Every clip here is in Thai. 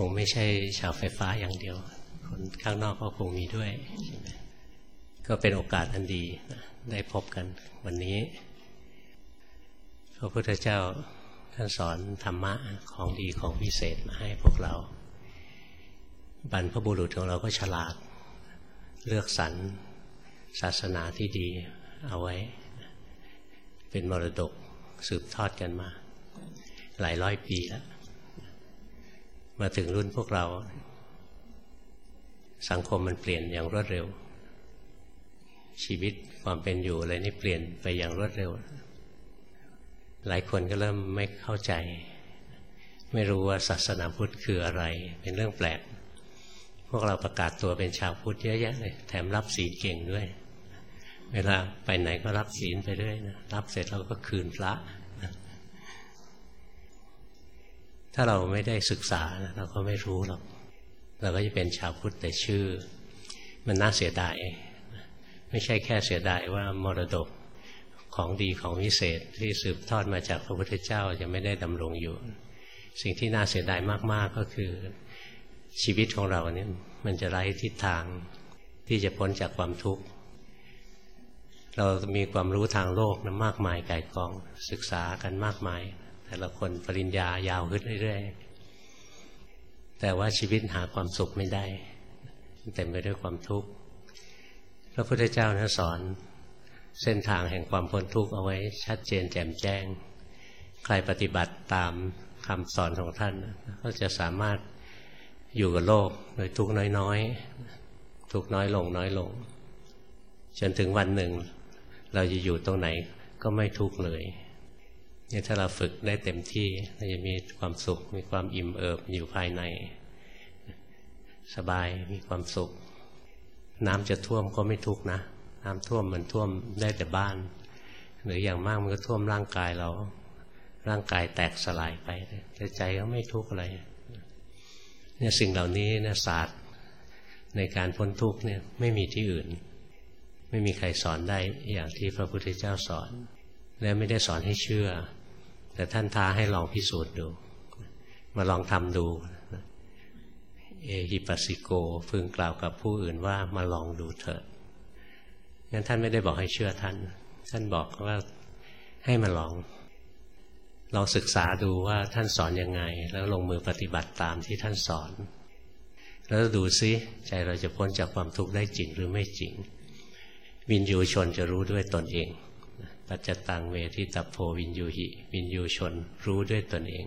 คงไม่ใช่ชาวไฟฟ้าอย่างเดียว คนข้างนอกก็คงมีด้วยก็เป็นโอกาสอันดีได้พบกันวันนี้พระพุทธเจ้าท่านสอนธรรมะของดีของพิเศษมาให้พวกเรา บรรพบุรุษของเราก็ฉลาด เลือกสรรศาสนาที่ดีเอาไว้ เป็นมรดกสืบทอดกันมา หลายร้อยปีแล้ว มาถึงรุ่นพวกเรา สังคมมันเปลี่ยนอย่างรวดเร็ว ชีวิตความเป็นอยู่อะไรนี่เปลี่ยนไปอย่างรวดเร็ว หลายคนก็เริ่มไม่เข้าใจ ไม่รู้ว่าศาสนาพุทธคืออะไร เป็นเรื่องแปลก พวกเราประกาศตัวเป็นชาวพุทธเยอะแยะเลยแถมรับศีลเก่งด้วย เวลาไปไหนก็รับศีลไปด้วยนะรับเสร็จเราก็คืนพระ ถ้าเราไม่ได้ศึกษาเราก็ไม่รู้หรอกเราก็จะเป็นชาวพุทธแต่ชื่อ มันน่าเสียดายไม่ใช่แค่เสียดายว่ามรดกของดีของวิเศษที่สืบทอดมาจากพระพุทธเจ้าจะไม่ได้ดำรงอยู่ สิ่งที่น่าเสียดายมาก ๆก็คือชีวิตของเราเนี่ยมันจะไร้ทิศทางที่จะพ้นจากความทุกข์ เรามีความรู้ทางโลกนะมากมายไก่กองศึกษากันมากมาย แต่ละคนปริญญายาวขึ้นเรื่อยๆ แต่ว่าชีวิตหาความสุขไม่ได้เต็มไปด้วยความทุกข์ พระพุทธเจ้านะสอนเส้นทางแห่งความพ้นทุกข์เอาไว้ชัดเจนแจ่มแจ้ง ใครปฏิบัติตามคำสอนของท่าน ก็จะสามารถอยู่กับโลกโดยทุกข์น้อยๆ ทุกข์น้อยลงน้อยลง จนถึงวันหนึ่ง เราจะอยู่ตรงไหนก็ไม่ทุกข์เลย นี่ถ้าเราฝึกได้เต็มที่เราจะมีความสุข มีความอิ่มเอิบอยู่ภายใน สบายมีความสุข น้ำจะท่วมก็ไม่ทุกนะ น้ำท่วมมันท่วมได้แต่บ้าน หรืออย่างมากมันก็ท่วมร่างกายเรา ร่างกายแตกสลายไปแต่ใจก็ไม่ทุกข์อะไรเนี่ยสิ่งเหล่านี้นะศาสตร์ในการพ้นทุกข์เนี่ยไม่มีที่อื่น ไม่มีใครสอนได้อย่างที่พระพุทธเจ้าสอน และไม่ได้สอนให้เชื่อ แต่ท่านท้าให้ลองพิสูจน์ดู มาลองทำดู เอฮิปัสสิโกพึงกล่าวกับผู้อื่นว่ามาลองดูเถิดงั้นท่านไม่ได้บอกให้เชื่อท่าน ท่านบอกว่าให้มาลอง ลองศึกษาดูว่าท่านสอนยังไง แล้วลงมือปฏิบัติตามที่ท่านสอน แล้วดูซิใจเราจะพ้นจากความทุกข์ได้จริงหรือไม่จริงวินยูชนจะรู้ด้วยตนเอง ปัจจตังเวทิตาโพวินยูหิ วินยูชน รู้ด้วยตนเอง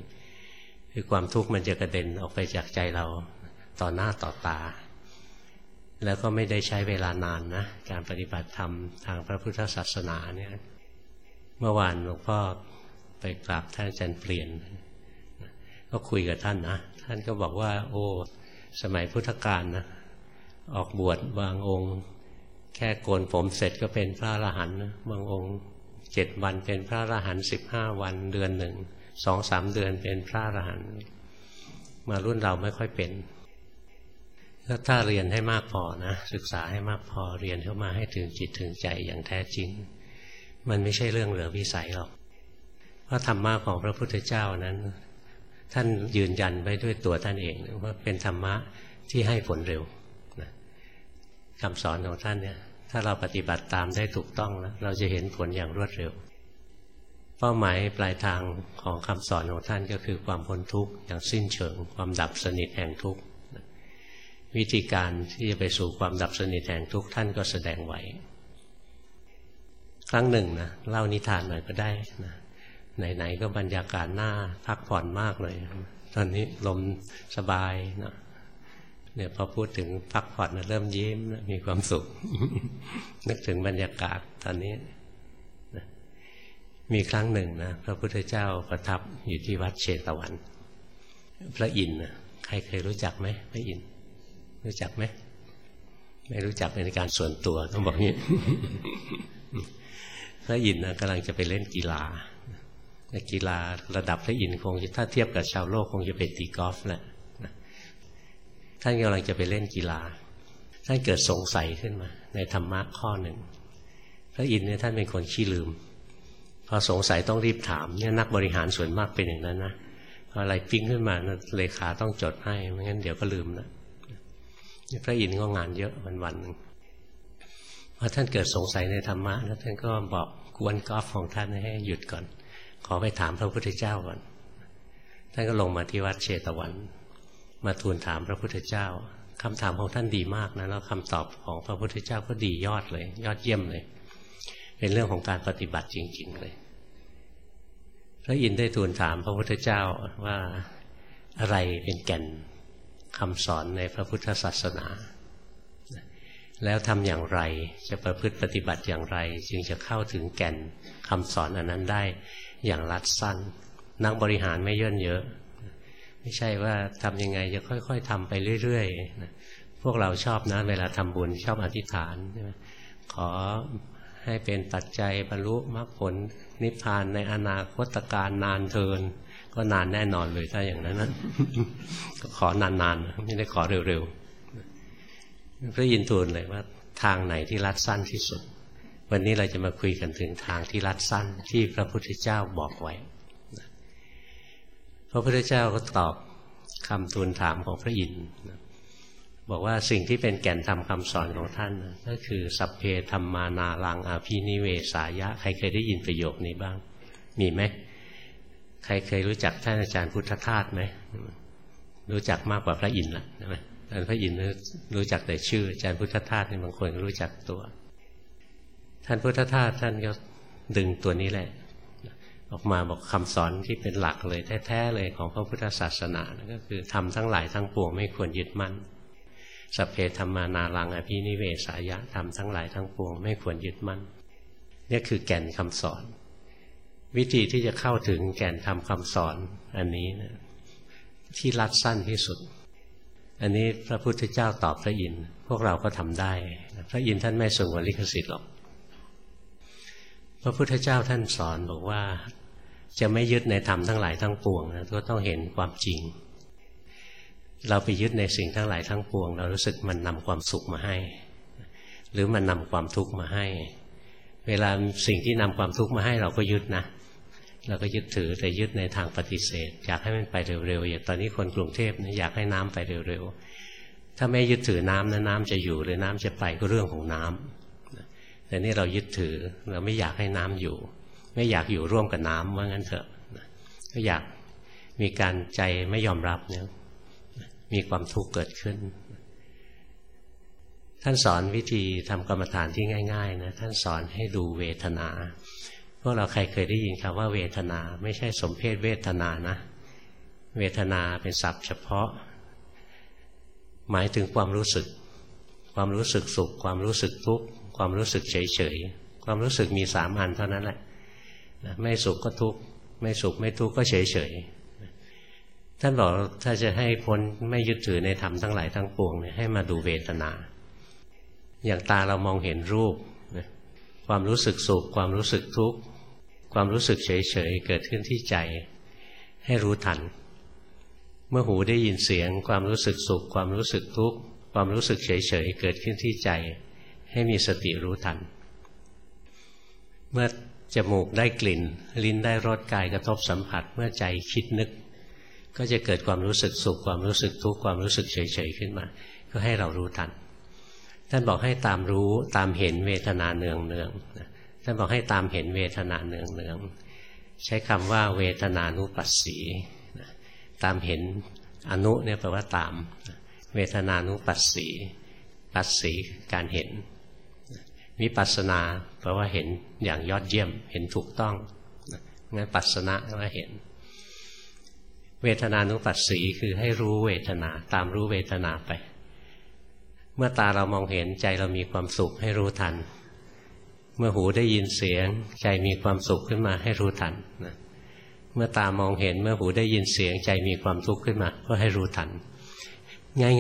คือความทุกข์มันจะกระเด็นออกไปจากใจเราต่อหน้าต่อตา แล้วก็ไม่ได้ใช้เวลานานนะ การปฏิบัติธรรมทางพระพุทธศาสนาเนี่ยเมื่อวานหลวงพ่อไปกราบท่านอาจารย์เปลี่ยน ก็คุยกับท่านนะ ท่านก็บอกว่า โอ้สมัยพุทธกาลนะออกบวชบางองค์ แค่โกนผมเสร็จก็เป็นพระอรหันต์บางองค์ เจ็ดวันเป็นพระอรหันต์สิบห้าวันเดือนหนึ่งสองสามเดือนเป็นพระอรหันต์มารุ่นเราไม่ค่อยเป็นก็ถ้าเรียนให้มากพอนะศึกษาให้มากพอเรียนเข้ามาให้ถึงจิตถึงใจอย่างแท้จริง มันไม่ใช่เรื่องเหลือวิสัยหรอกเพราะธรรมะของพระพุทธเจ้านั้น ท่านยืนยันไว้ด้วยตัวท่านเองว่าเป็นธรรมะที่ให้ผลเร็วนะคำสอนของท่านเนี่ย ถ้าเราปฏิบัติตามได้ถูกต้องแล้วเราจะเห็นผลอย่างรวดเร็ว เป้าหมายปลายทางของคำสอนของท่านก็คือความพ้นทุกข์อย่างสิ้นเชิง ความดับสนิทแห่งทุกข์วิธีการที่จะไปสู่ความดับสนิทแห่งทุกข์ท่านก็แสดงไว้ครั้งหนึ่งนะเล่านิทานหน่อยก็ได้นะไหนๆก็บรรยากาศหน้าพักผ่อนมากเลย ตอนนี้ลมสบายนะ เนี่ยพอพูดถึงพักผ่อนเริ่มยิ้มมีความสุข นึกถึงบรรยากาศตอนนี้นะมีครั้งหนึ่งนะพระพุทธเจ้าประทับอยู่ที่วัดเชตวัน พระอินทร์ใครเคยรู้จักไหมพระอินทร์รู้จักไหมไม่รู้จักเป็นการส่วนตัวต้องบอกงี้พระอินทร์กำลังจะไปเล่นกีฬากีฬาระดับพระอินทร์คงถ้าเทียบกับชาวโลกคงจะเป็นตีกอล์ฟแหละ ท่านกำลังจะไปเล่นกีฬา ท่านเกิดสงสัยขึ้นมา ในธรรมะข้อหนึ่ง พระอินทร์เนี่ยท่านเป็นคนขี้ลืม พอสงสัยต้องรีบถามเนี่ยนักบริหารส่วนมากเป็นอย่างนั้นนะอะไรปิ้งขึ้นมานะเลขาต้องจดให้ไม่งั้นเดี๋ยวก็ลืมนะพระอินทร์ก็งานเยอะวันวันหนึ่งพอท่านเกิดสงสัยในธรรมะแล้วท่านก็บอกกวนกอล์ฟของท่านให้หยุดก่อน ขอไปถามพระพุทธเจ้าก่อน ท่านก็ลงมาที่วัดเชตวัน มาทูลถามพระพุทธเจ้าคำถามของท่านดีมากนะแล้วคำตอบของพระพุทธเจ้าก็ดียอดเลย ยอดเยี่ยมเลย เป็นเรื่องของการปฏิบัติจริง ๆ เลย พระอินทร์ได้ทูลถามพระพุทธเจ้าว่าอะไรเป็นแก่นคำสอนในพระพุทธศาสนา แล้วทำอย่างไรจะประพฤติปฏิบัติอย่างไร จึงจะเข้าถึงแก่นคำสอนอันนั้นได้อย่างรัดสั้น นักบริหารไม่ย่นเยอะ ไม่ใช่ว่าทำยังไงจะค่อยๆทำไปเรื่อยๆพวกเราชอบนะ เวลาทำบุญชอบอธิษฐานใช่ไหมขอให้เป็นปัจจัยบรรลุมรรคผลนิพพานในอนาคตการนานเทิน ก็นานแน่นอนเลยถ้าอย่างนั้นนะขอนานๆ ไม่ได้ขอเร็วๆพระยินทูลเลยว่า ทางไหนที่รัดสั้นที่สุด วันนี้เราจะมาคุยกันถึงทางที่รัดสั้นที่พระพุทธเจ้าบอกไว้ พระพุทธเจ้าก็ตอบคำทูลถามของพระอินทร์บอกว่าสิ่งที่เป็นแก่นธรรมคาสอนของท่านก็คือสัพเพธรรมานาลังอภินิเวสายะ ใครเคยได้ยินประโยคนี้บ้าง มีไหมใครเคยรู้จักท่านอาจารย์พุทธทาสไหมรู้จักมากกว่าพระอินทร์ละใช่ไหมอาจารย์พระอินทร์รู้จักแต่ชื่ออาจารย์พุทธทาสนี่บางคนรู้จักตัว ท่านพุทธทาสท่านก็ดึงตัวนี้แหละ ออกมาบอกคำสอนที่เป็นหลักเลยแท้ๆเลยของพระพุทธศาสนาก็คือทำทั้งหลายทั้งปวงไม่ควรยึดมั่นสเพธรรมานารังอภินิเวสายะทำทั้งหลายทั้งปวงไม่ควรยึดมั่นนี่คือแก่นคำสอน วิธีที่จะเข้าถึงแก่นทำคำสอนอันนี้นะที่รัดสั้นที่สุด อันนี้พระพุทธเจ้าตอบพระอินทร์พวกเราก็ทำได้ พระอินทร์ท่านไม่สงวนลิขสิทธิ์หรอกพระพุทธเจ้าท่านสอนบอกว่า จะไม่ยึดในธรรมทั้งหลายทั้งปวงนะก็ต้องเห็นความจริง เราไปยึดในสิ่งทั้งหลายทั้งปวง เรารู้สึกมันนำความสุขมาให้ หรือมันนำความทุกข์มาให้ เวลาสิ่งที่นำความทุกข์มาให้เราก็ยึดนะเราก็ยึดถือแต่ยึดในทางปฏิเสธ อยากให้มันไปเร็วๆอย่างตอนนี้คนกรุงเทพนะอยากให้น้ำไปเร็วๆถ้าไม่ยึดถือน้ำนะน้ำจะอยู่หรือน้ำจะไปก็เรื่องของน้ำแต่นี่เรายึดถือเราไม่อยากให้น้ำอยู่ ไม่อยากอยู่ร่วมกับน้ำว่างั้นเถอะก็อยากมีการใจไม่ยอมรับเนี่ยมีความทุกข์เกิดขึ้น ท่านสอนวิธีทำกรรมฐานที่ง่ายๆนะท่านสอนให้ดูเวทนาพวกเราใครเคยได้ยินคำว่าเวทนา ไม่ใช่สมเพศเวทนานะ เวทนาเป็นศัพท์เฉพาะ หมายถึงความรู้สึก ความรู้สึกสุข ความรู้สึกทุกข์ความรู้สึกเฉยเฉยความรู้สึกมีสามอันเท่านั้นแหละ ไม่สุขก็ทุกข์ไม่สุขไม่ทุกข์ก็เฉยเฉยท่านบอกถ้าจะให้พ้นไม่ยึดถือในธรรมทั้งหลายทั้งปวงเนี่ยให้มาดูเวทนา อย่างตาเรามองเห็นรูปความรู้สึกสุขความรู้สึกทุกข์ความรู้สึกเฉยๆเกิดขึ้นที่ใจ ให้รู้ทัน เมื่อหูได้ยินเสียง ความรู้สึกสุขความรู้สึกทุกข์ความรู้สึกเฉยๆเกิดขึ้นที่ใจ ให้มีสติรู้ทัน เมื่อ จมูกได้กลิ่น ลิ้นได้รสกายกระทบสัมผัสเมื่อใจคิดนึก ก็จะเกิดความรู้สึกสุขความรู้สึกทุกข์ความรู้สึกเฉยๆขึ้นมา ก็ให้เรารู้ทันท่านบอกให้ตามรู้ตามเห็นเวทนาเนืองเนืองท่านบอกให้ตามเห็นเวทนาเนืองเนืองใช้คำว่าเวทนานุปัสสีตามเห็นอนุเนี่ยแปลว่าตาม เวทนานุปัสสี ปัสสีการเห็น วิปัสนาแปลว่าเห็นอย่างยอดเยี่ยม เห็นถูกต้องงั้นปัสนะว่าเห็น เวทนานุปัสสีคือให้รู้เวทนา ตามรู้เวทนาไป เมื่อตาเรามองเห็นใจเรามีความสุขให้รู้ทัน เมื่อหูได้ยินเสียง ใจมีความสุขขึ้นมาให้รู้ทันนะเมื่อตามองเห็นเมื่อหูได้ยินเสียง ใจมีความทุกข์ขึ้นมา ก็ให้รู้ทัน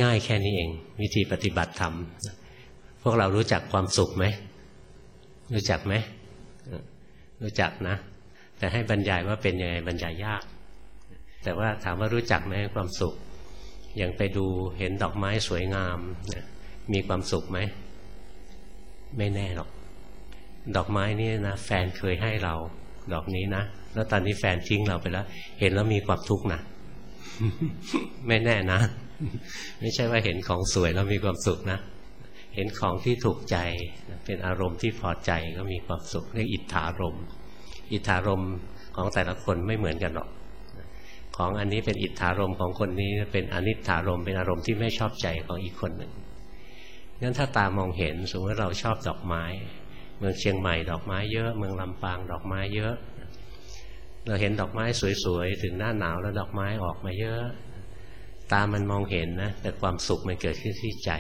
ง่าย ๆ แค่นี้เอง วิธีปฏิบัติธรรมพวกเรารู้จักความสุขไหม รู้จักไหมรู้จักนะ แต่ให้บรรยายว่าเป็นยังไงบรรยายยาก แต่ว่าถามว่ารู้จักไหมความสุข อย่างไปดูเห็นดอกไม้สวยงาม มีความสุขไหม ไม่แน่หรอก ดอกไม้นี่นะแฟนเคยให้เรา ดอกนี้นะแล้วตอนนี้แฟนทิ้งเราไปแล้ว เห็นแล้วมีความทุกข์นะไม่แน่นะ ไม่ใช่ว่าเห็นของสวยแล้วมีความสุขนะ เห็นของที่ถูกใจเป็นอารมณ์ที่พอใจก็มีความสุขเรียกอิทธารมอิทธารมของแต่ละคนไม่เหมือนกันหรอกของอันนี้เป็นอิทธารมของคนนี้เป็นอนิถารมเป็นอารมณ์ที่ไม่ชอบใจของอีกคนหนึ่งงั้นถ้าตามองเห็นสมมติเราชอบดอกไม้ เมืองเชียงใหม่ดอกไม้เยอะ เมืองลำปางดอกไม้เยอะ เราเห็นดอกไม้สวยๆถึงหน้าหนาวแล้วดอกไม้ออกมาเยอะ ตามันมองเห็นนะแต่ความสุขมันเกิดขึ้นที่ใจ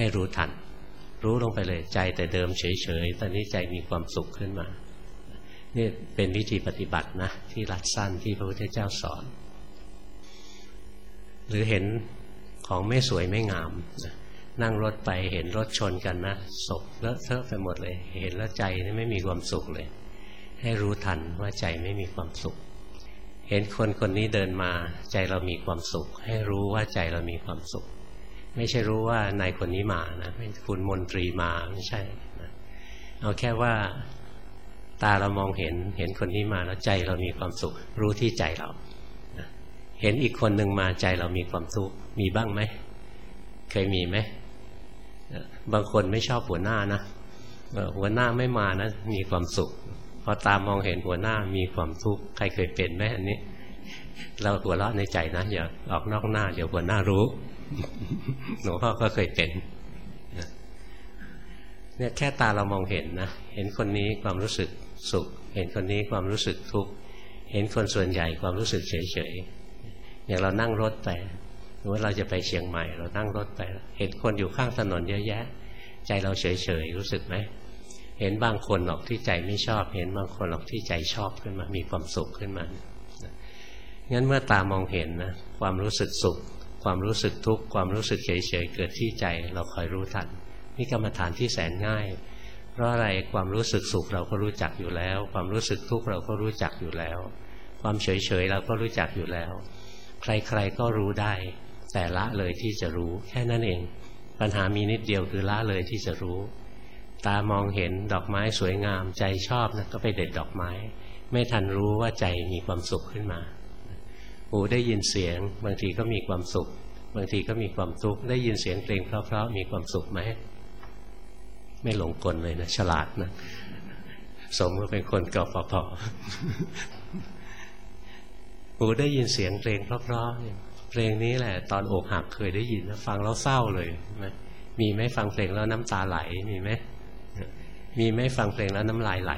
ให้รู้ทัน รู้ลงไปเลยใจแต่เดิมเฉยๆ ตอนนี้ใจมีความสุขขึ้นมา นี่เป็นวิธีปฏิบัตินะ ที่รัดสั้นที่พระพุทธเจ้าสอน หรือเห็นของไม่สวยไม่งามนั่งรถไปเห็นรถชนกันนะศพเลอะเทอะไปหมดเลย เห็นแล้วใจนี่ไม่มีความสุขเลย ให้รู้ทันว่าใจไม่มีความสุข เห็นคนคนนี้เดินมา ใจเรามีความสุข ให้รู้ว่าใจเรามีความสุข ไม่ใช่รู้ว่านายคนนี้มานะคุณมนตรีมาไม่ใช่นะเอาแค่ว่าตาเรามองเห็นเห็นคนนี้มาแล้วใจเรามีความสุข รู้ที่ใจเราเห็นอีกคนหนึ่งมาใจเรามีความทุกข์มีบ้างไหมเคยมีไหมบางคนไม่ชอบหัวหน้านะหัวหน้าไม่มานะมีความสุขพอตามองเห็นหัวหน้ามีความทุกข์ใครเคยเป็นไหมอันนี้ เราหัวเราะในใจนะอย่าออกนอกหน้า เดี๋ยวหัวหน้ารู้ หลวงพ่อก็เคยเป็นเนี่ยแค่ตาเรามองเห็นนะ เห็นคนนี้ความรู้สึกสุข เห็นคนนี้ความรู้สึกทุกข์ เห็นคนส่วนใหญ่ความรู้สึกเฉยๆ อย่างเรานั่งรถไปหรือว่าเราจะไปเชียงใหม่ เรานั่งรถไป เห็นคนอยู่ข้างถนนเยอะแยะ ใจเราเฉยๆ รู้สึกไหม เห็นบางคนหรอกที่ใจไม่ชอบ เห็นบางคนหรอกที่ใจชอบขึ้นมา มีความสุขขึ้นมา งั้นเมื่อตามองเห็นนะ ความรู้สึกสุข ความรู้สึกทุกข์ความรู้สึกเฉยๆเกิดที่ใจ เราคอยรู้ทันนี่กรรมฐานที่แสนง่าย เพราะอะไรความรู้สึกสุขเราก็รู้จักอยู่แล้ว ความรู้สึกทุกข์เราก็รู้จักอยู่แล้ว ความเฉยๆเราก็รู้จักอยู่แล้ว ใครๆก็รู้ได้ แต่ละเลยที่จะรู้แค่นั้นเอง ปัญหามีนิดเดียวคือละเลยที่จะรู้ ตามองเห็นดอกไม้สวยงามใจชอบนะก็ไปเด็ดดอกไม้ ไม่ทันรู้ว่าใจมีความสุขขึ้นมา หูได้ยินเสียง บางทีก็มีความสุข บางทีก็มีความทุกข์ได้ยินเสียงเพลงเพราะๆมีความสุขไหมไม่หลงกลเลยนะฉลาดนะสมก็เป็นคนกปพหูได้ยินเสียงเพลงเพราะๆเพลงนี้แหละ ตอนอกหักเคยได้ยินแล้วฟังแล้วเศร้าเลยมีไหมฟังเพลงแล้วน้ำตาไหลมีไหมมีไหมฟังเพลงแล้วน้ำลายไหล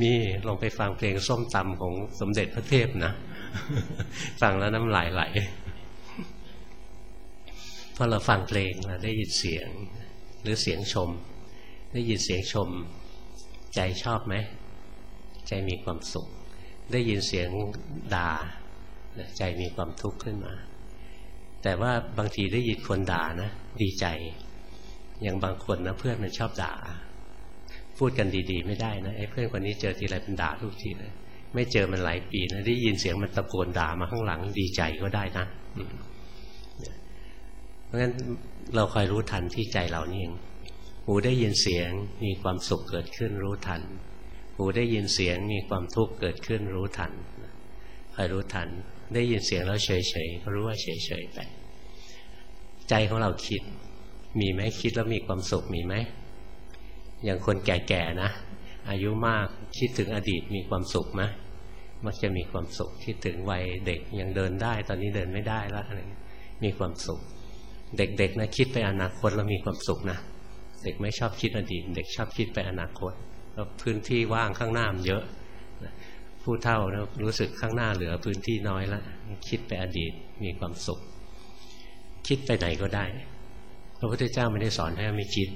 มีลองไปฟังเพลงส้มตำของสมเด็จพระเทพนะ ฟังแล้วน้ำลายไหลพอเราฟังเพลงเราได้ยินเสียง หรือเสียงชม ได้ยินเสียงชม ใจชอบไหม ใจมีความสุข ได้ยินเสียงด่า ใจมีความทุกข์ขึ้นมา แต่ว่าบางทีได้ยินคนด่านะ ดีใจ อย่างบางคนนะเพื่อนมันชอบด่า พูดกันดี ๆ ไม่ได้นะไอ้เพื่อนคนนี้เจอทีไรเป็นด่าทุกทีเลย ไม่เจอมันหลายปีนะได้ยินเสียงมันตะโกนด่ามาข้างหลังดีใจก็ได้นะเพราะฉะนั้นเราคอยรู้ทันที่ใจเรานี่เองหูได้ยินเสียงมีความสุขเกิดขึ้นรู้ทัน หูได้ยินเสียงมีความทุกข์เกิดขึ้นรู้ทันคอยรู้ทัน ได้ยินเสียงแล้วเฉยๆก็รู้ว่าเฉยๆไปใจของเราคิด มีไหมคิดแล้วมีความสุขมีไหมอย่างคนแก่ๆนะ อายุมาก คิดถึงอดีตมีความสุขไหมมักจะมีความสุขคิดถึงวัยเด็กยังเดินได้ ตอนนี้เดินไม่ได้แล้วอะไรมีความสุข เด็กๆนะคิดไปอนาคตแล้วมีความสุขนะเด็กไม่ชอบคิดอดีต เด็กชอบคิดไปอนาคตแล้วพื้นที่ว่างข้างหน้ามันเยอะผู้เท่านะรู้สึกข้างหน้าเหลือพื้นที่น้อยแล้วคิดไปอดีตมีความสุข คิดไปไหนก็ได้พระพุทธเจ้าไม่ได้สอนให้ไม่คิด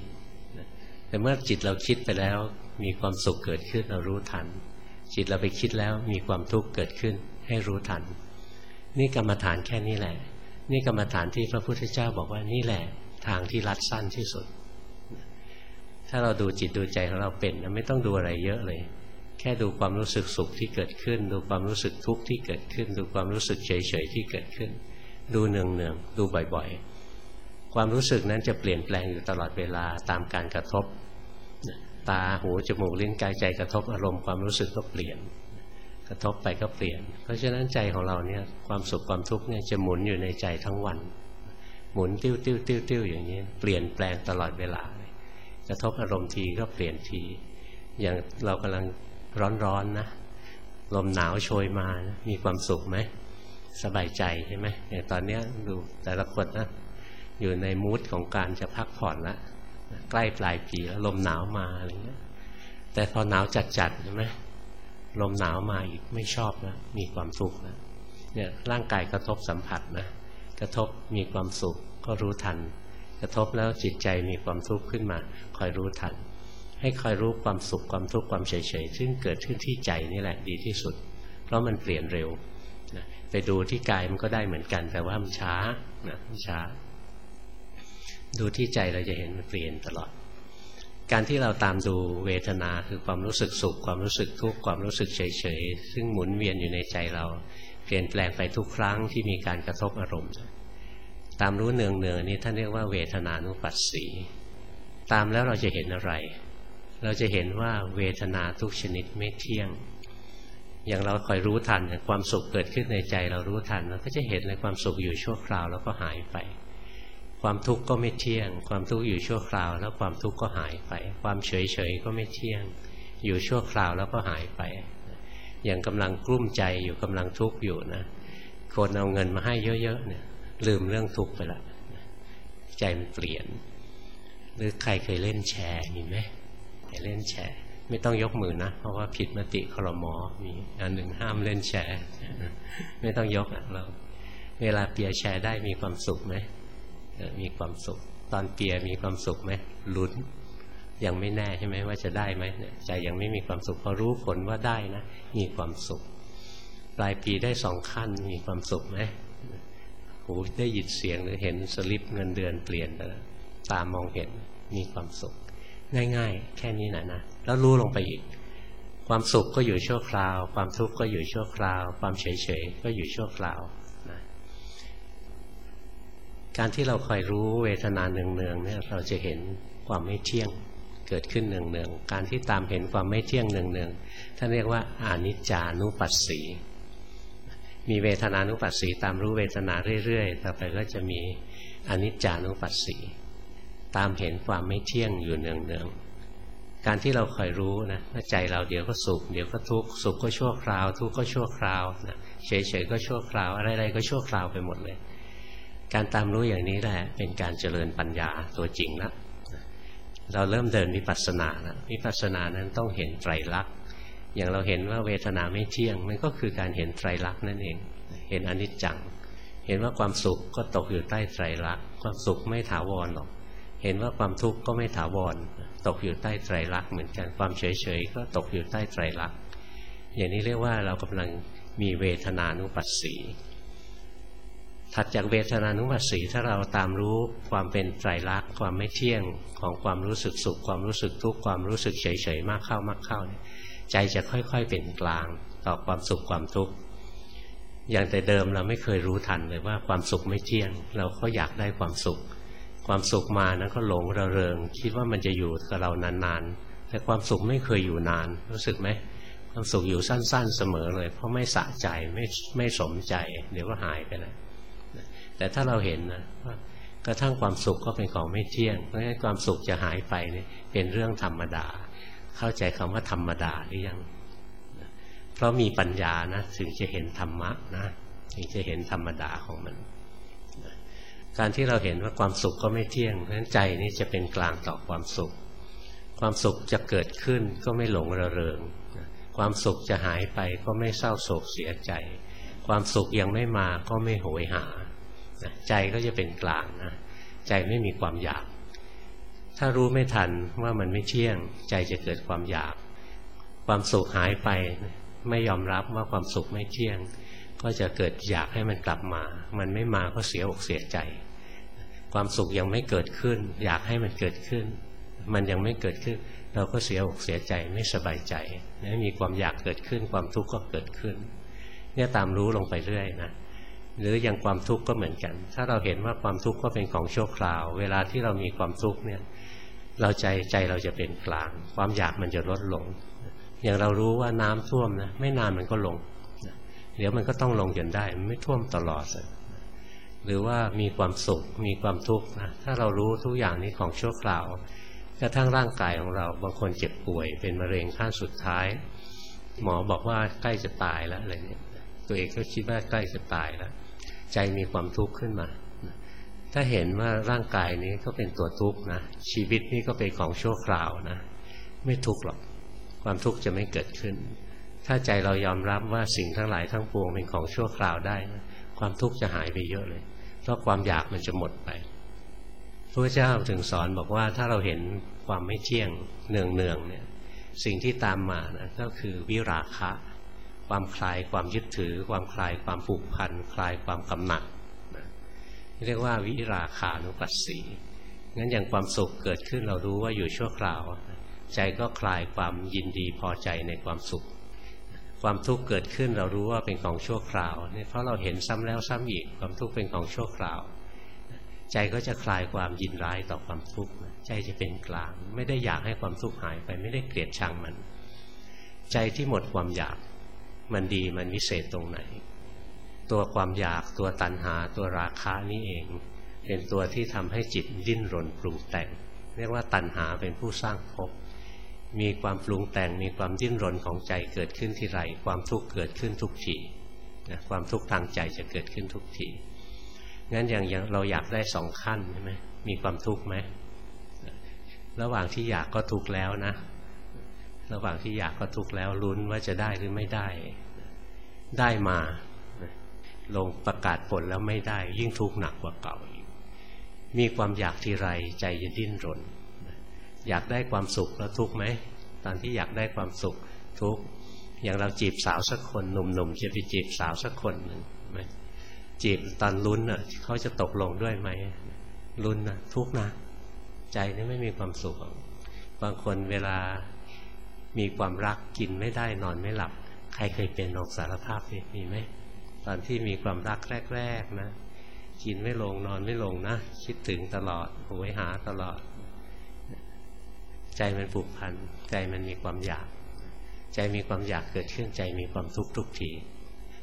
แต่เมื่อจิตเราคิดไปแล้ว มีความสุขเกิดขึ้นเรารู้ทัน จิตเราไปคิดแล้วมีความทุกข์เกิดขึ้นให้รู้ทัน นี่กรรมฐานแค่นี้แหละ นี่กรรมฐานที่พระพุทธเจ้าบอกว่านี่แหละทางที่รัดสั้นที่สุด ถ้าเราดูจิตดูใจของเราเป็นไม่ต้องดูอะไรเยอะเลย แค่ดูความรู้สึกสุขที่เกิดขึ้น ดูความรู้สึกทุกข์ที่เกิดขึ้น ดูความรู้สึกเฉยๆที่เกิดขึ้น ดูเนืองๆดูบ่อยๆ ความรู้สึกนั้นจะเปลี่ยนแปลงอยู่ตลอดเวลาตามการกระทบ ตาหูจมูกลิ้นกายใจกระทบอารมณ์ความรู้สึกก็เปลี่ยน กระทบไปก็เปลี่ยน เพราะฉะนั้นใจของเราเนี่ยความสุขความทุกข์เนี่ยจะหมุนอยู่ในใจทั้งวัน หมุนติ้วติ้วติ้วติ้วอย่างนี้เปลี่ยนแปลงตลอดเวลา กระทบอารมณ์ทีก็เปลี่ยนที อย่างเรากำลังร้อนๆนะลมหนาวโชยมานะมีความสุขไหมสบายใจใช่ไหมอย่างตอนนี้ดูแต่ละคนนะอยู่ในมูดของการจะพักผ่อนละ ใกล้ปลายปีแล้วลมหนาวมาอะไรเงี้ย แต่พอหนาวจัดๆใช่ไหมลมหนาวมาอีกไม่ชอบนะมีความทุข์นะเนี่ยร่างกายกระทบสัมผัสนะกระทบมีความสุขก็รู้ทัน กระทบแล้วจิตใจมีความทุกข์ขึ้นมา คอยรู้ทัน ให้คอยรู้ความสุขความทุกข์ความเฉยๆซึ่งเกิดขึ้นที่ใจนี่แหละดีที่สุด เพราะมันเปลี่ยนเร็วนะไปดูที่กายมันก็ได้เหมือนกันแต่ว่ามันช้านะมันช้า ดูที่ใจเราจะเห็นมันเปลี่ยนตลอด การที่เราตามดูเวทนาคือความรู้สึกสุข ความรู้สึกทุกข์ความรู้สึกเฉยๆ ซึ่งหมุนเวียนอยู่ในใจเรา เปลี่ยนแปลงไปทุกครั้งที่มีการกระทบอารมณ์ ตามรู้เนืองเนืองนี้ท่านเรียกว่าเวทนานุปัสสี ตามแล้วเราจะเห็นอะไร เราจะเห็นว่าเวทนาทุกชนิดไม่เที่ยงอย่างเราคอยรู้ทันความสุขเกิดขึ้นในใจเรารู้ทันเราก็จะเห็นในความสุขอยู่ชั่วคราวแล้วก็หายไป ความทุกข์ก็ไม่เที่ยง ความทุกข์อยู่ชั่วคราว แล้วความทุกข์ก็หายไป ความเฉยเฉยก็ไม่เที่ยง อยู่ชั่วคราวแล้วก็หายไป อย่างกำลังกลุ้มใจอยู่กำลังทุกข์อยู่นะ คนเอาเงินมาให้เยอะๆเนี่ย ลืมเรื่องทุกข์ไปละใจมันเปลี่ยน หรือใครเคยเล่นแชร์มีไหมใครเล่นแชร์ ไม่ต้องยกมือนะ เพราะว่าผิดมติครมอมีอันหนึ่งห้ามเล่นแชร์ ไม่ต้องยกเราเวลาเปียแชร์ได้มีความสุขไหม มีความสุข ตอนเปียมีความสุขไหมลุ้นยังไม่แน่ใช่ไหมว่าจะได้ไหมใจยังไม่มีความสุขพอรู้ผลว่าได้นะ มีความสุข ปลายปีได้สองขั้นมีความสุขไหมหูได้ยินเสียงหรือเห็นสลิปเงินเดือนเปลี่ยนตามองเห็นมีความสุข ง่าย ๆ แค่นี้นะนะแล้วรู้ลงไปอีก ความสุขก็อยู่ชั่วคราว ความทุกข์ก็อยู่ชั่วคราว ความเฉยๆก็อยู่ชั่วคราว การที่เราคอยรู้เวทนาเนืองๆเนี่ยเราจะเห็นความไม่เที่ยงเกิดขึ้นเนืองๆการที่ตามเห็นความไม่เที่ยงเนืองๆท่านเรียกว่าอานิจจานุปัสสี มีเวทนานุปัสสีตามรู้เวทนาเรื่อยๆ ต่อไปก็จะมีอนิจจานุปัสสี ตามเห็นความไม่เที่ยงอยู่เนืองๆการที่เราคอยรู้นะว่าใจเราเดี๋ยวก็สุขเดี๋ยวก็ทุกข์สุขก็ชั่วคราว ทุกข์ก็ชั่วคราวนะเฉยๆก็ชั่วคราว อะไรๆก็ชั่วคราวไปหมดเลย การตามรู้อย่างนี้แหละ เป็นการเจริญปัญญาตัวจริงละเราเริ่มเดินวิปัสสนาแล้ววิปัสสนานั้นต้องเห็นไตรลักษณ์อย่างเราเห็นว่าเวทนาไม่เที่ยงมันก็คือการเห็นไตรลักษณ์นั่นเอง เห็นอนิจจัง เห็นว่าความสุขก็ตกอยู่ใต้ไตรลักษณ์ความสุขไม่ถาวรหรอก เห็นว่าความทุกข์ก็ไม่ถาวรตกอยู่ใต้ไตรลักษณ์เหมือนกันความเฉยเฉยก็ตกอยู่ใต้ไตรลักษณ์อย่างนี้เรียกว่าเรากำลังมีเวทนานุปัสสี ถัดจากเวทนานุปัสสีถ้าเราตามรู้ความเป็นไตรลักษณ์ความไม่เที่ยงของความรู้สึกสุข ความรู้สึกทุกข์ความรู้สึกเฉยเฉยมากเข้ามากเข้า ใจจะค่อยๆเป็นกลางต่อความสุขความทุกข์อย่างแต่เดิมเราไม่เคยรู้ทันเลยว่าความสุขไม่เที่ยง เราก็อยากได้ความสุข ความสุขมานั้นก็หลงระเริง คิดว่ามันจะอยู่กับเรานานๆ แต่ความสุขไม่เคยอยู่นาน รู้สึกไหมความสุขอยู่สั้น ๆ เสมอเลย เพราะไม่สะใจไม่ไม่สมใจ เดี๋ยวก็หายไปแล้ว แต่ถ้าเราเห็นนะว่ากระทั่งความสุขก็เป็นของไม่เที่ยงเพราะฉะนั้นความสุขจะหายไปเนี่ยเป็นเรื่องธรรมดา เข้าใจคำว่าธรรมดาหรือยัง เพราะมีปัญญานะถึงจะเห็นธรรมะนะถึงจะเห็นธรรมดาของมัน การที่เราเห็นว่าความสุขก็ไม่เที่ยงเพราะฉะนั้นใจนี้จะเป็นกลางต่อความสุข ความสุขจะเกิดขึ้นก็ไม่หลงระเริง ความสุขจะหายไปก็ไม่เศร้าโศกเสียใจ ความสุขยังไม่มาก็ไม่โหยหา ใจก็จะเป็นกลางนะใจไม่มีความอยาก ถ้ารู้ไม่ทันว่ามันไม่เที่ยง ใจจะเกิดความอยาก ความสุขหายไปไม่ยอมรับว่าความสุขไม่เที่ยง ก็จะเกิดอยากให้มันกลับมา มันไม่มาก็เสียอกเสียใจ ความสุขยังไม่เกิดขึ้น อยากให้มันเกิดขึ้น มันยังไม่เกิดขึ้น เราก็เสียอกเสียใจไม่สบายใจนะมีความอยากเกิดขึ้น ความทุกข์ก็เกิดขึ้น เนี่ยตามรู้ลงไปเรื่อยนะ หรืออย่างความทุกข์ก็เหมือนกัน ถ้าเราเห็นว่าความทุกข์ก็เป็นของชั่วคราว เวลาที่เรามีความทุกข์เนี่ยเราใจใจเราจะเป็นกลาง ความอยากมันจะลดลง อย่างเรารู้ว่าน้ำท่วมนะไม่นานมันก็ลง เดี๋ยวมันก็ต้องลงจนได้มันไม่ท่วมตลอด หรือว่ามีความสุขมีความทุกข์นะถ้าเรารู้ทุกอย่างนี้ของชั่วคราวกระทั่งร่างกายของเราบางคนเจ็บป่วย เป็นมะเร็งขั้นสุดท้าย หมอบอกว่าใกล้จะตายแล้วอะไรเนี่ยตัวเองก็คิดว่าใกล้จะตายแล้ว ใจมีความทุกข์ขึ้นมา ถ้าเห็นว่าร่างกายนี้ก็เป็นตัวทุกข์นะ ชีวิตนี้ก็เป็นของชั่วคราวนะ ไม่ทุกข์หรอก ความทุกข์จะไม่เกิดขึ้น ถ้าใจเรายอมรับว่าสิ่งทั้งหลายทั้งปวงเป็นของชั่วคราวได้นะความทุกข์จะหายไปเยอะเลย เพราะความอยากมันจะหมดไปพระเจ้าถึงสอนบอกว่าถ้าเราเห็นความไม่เที่ยงเนืองเนืองเนี่ย สิ่งที่ตามมานะก็คือวิราคะ ความคลายความยึดถือ ความคลายความผูกพัน คลายความกำหนัดเรียกว่าวิราคานุปัสสีงั้นอย่างความสุขเกิดขึ้นเรารู้ว่าอยู่ชั่วคราว ใจก็คลายความยินดีพอใจในความสุข ความทุกข์เกิดขึ้นเรารู้ว่าเป็นของชั่วคราวนี่เพราะเราเห็นซ้ำแล้วซ้ำอีกความทุกข์เป็นของชั่วคราว ใจก็จะคลายความยินร้ายต่อความทุกข์ใจจะเป็นกลาง ไม่ได้อยากให้ความทุกข์หายไปไม่ได้เกลียดชังมัน ใจที่หมดความอยาก มันดีมันวิเศษตรงไหน ตัวความอยากตัวตัณหาตัวราคะนี่เอง เป็นตัวที่ทำให้จิตดิ้นรนปรุงแต่ง เรียกว่าตัณหาเป็นผู้สร้างภพมีความปรุงแต่งมีความดิ้นรนของใจเกิดขึ้นที่ไรความทุกข์เกิดขึ้นทุกทีนะความทุกข์ทางใจจะเกิดขึ้นทุกทีงั้นอย่างเราอยากได้สองขั้นใช่ไหมมีความทุกข์ไหมระหว่างที่อยากก็ทุกข์แล้วนะ ระหว่างที่อยากก็ทุกข์แล้วลุ้นว่าจะได้หรือไม่ได้ ได้มาลงประกาศผลแล้วไม่ได้ ยิ่งทุกข์หนักกว่าเก่ามีความอยากทีไรใจจะดิ้นรน อยากได้ความสุขแล้วทุกไหมตอนที่อยากได้ความสุขทุกอย่างเราจีบสาวสักคนหนุ่มๆจะไปจีบสาวสักคนหนึ่งจีบตอนลุ้นอะเขาจะตกลงด้วยไหมลุ้นนะทุกนะ ใจนี่ไม่มีความสุข บางคนเวลา มีความรักกินไม่ได้นอนไม่หลับ ใครเคยเป็นอกสารภาพมีไหมตอนที่มีความรักแรก ๆ นะ กินไม่ลงนอนไม่ลงนะ คิดถึงตลอดหวยหาตลอด ใจมันผูกพัน ใจมันมีความอยาก ใจมีความอยากเกิดขึ้นใจมีความทุกข์ทุกที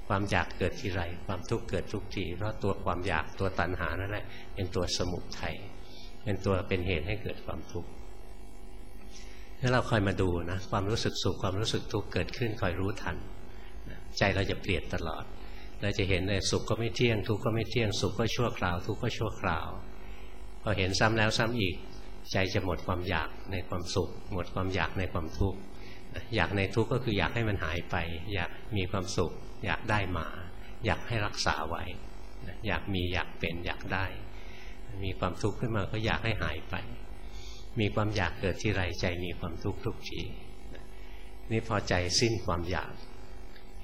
ความอยากเกิดทีไร ความทุกข์เกิดทุกทีเพราะตัวความอยากตัวตัณหานั่นแหละเป็นตัวสมุทัยเป็นตัวเป็นเหตุให้เกิดความทุกข์ ถ้าเราคอยมาดูนะความรู้สึกสุขความรู้สึกทุกข์เกิดขึ้นคอยรู้ทัน ใจเราจะเปลี่ยนตลอด เราจะเห็นเลยสุขก็ไม่เที่ยง ทุกข์ก็ไม่เที่ยง สุขก็ชั่วคราว ทุกข์ก็ชั่วคราว พอเห็นซ้ำแล้วซ้ำอีก ใจจะหมดความอยากในความสุข หมดความอยากในความทุกข์อยากในทุกข์ก็คืออยากให้มันหายไป อยากมีความสุข อยากได้มา อยากให้รักษาไว้ อยากมีอยากเป็นอยากได้ มีความทุกข์ขึ้นมาก็อยากให้หายไป มีความอยากเกิดที่ไรใจมีความทุกข์ทุกทีนี่พอใจสิ้นความอยาก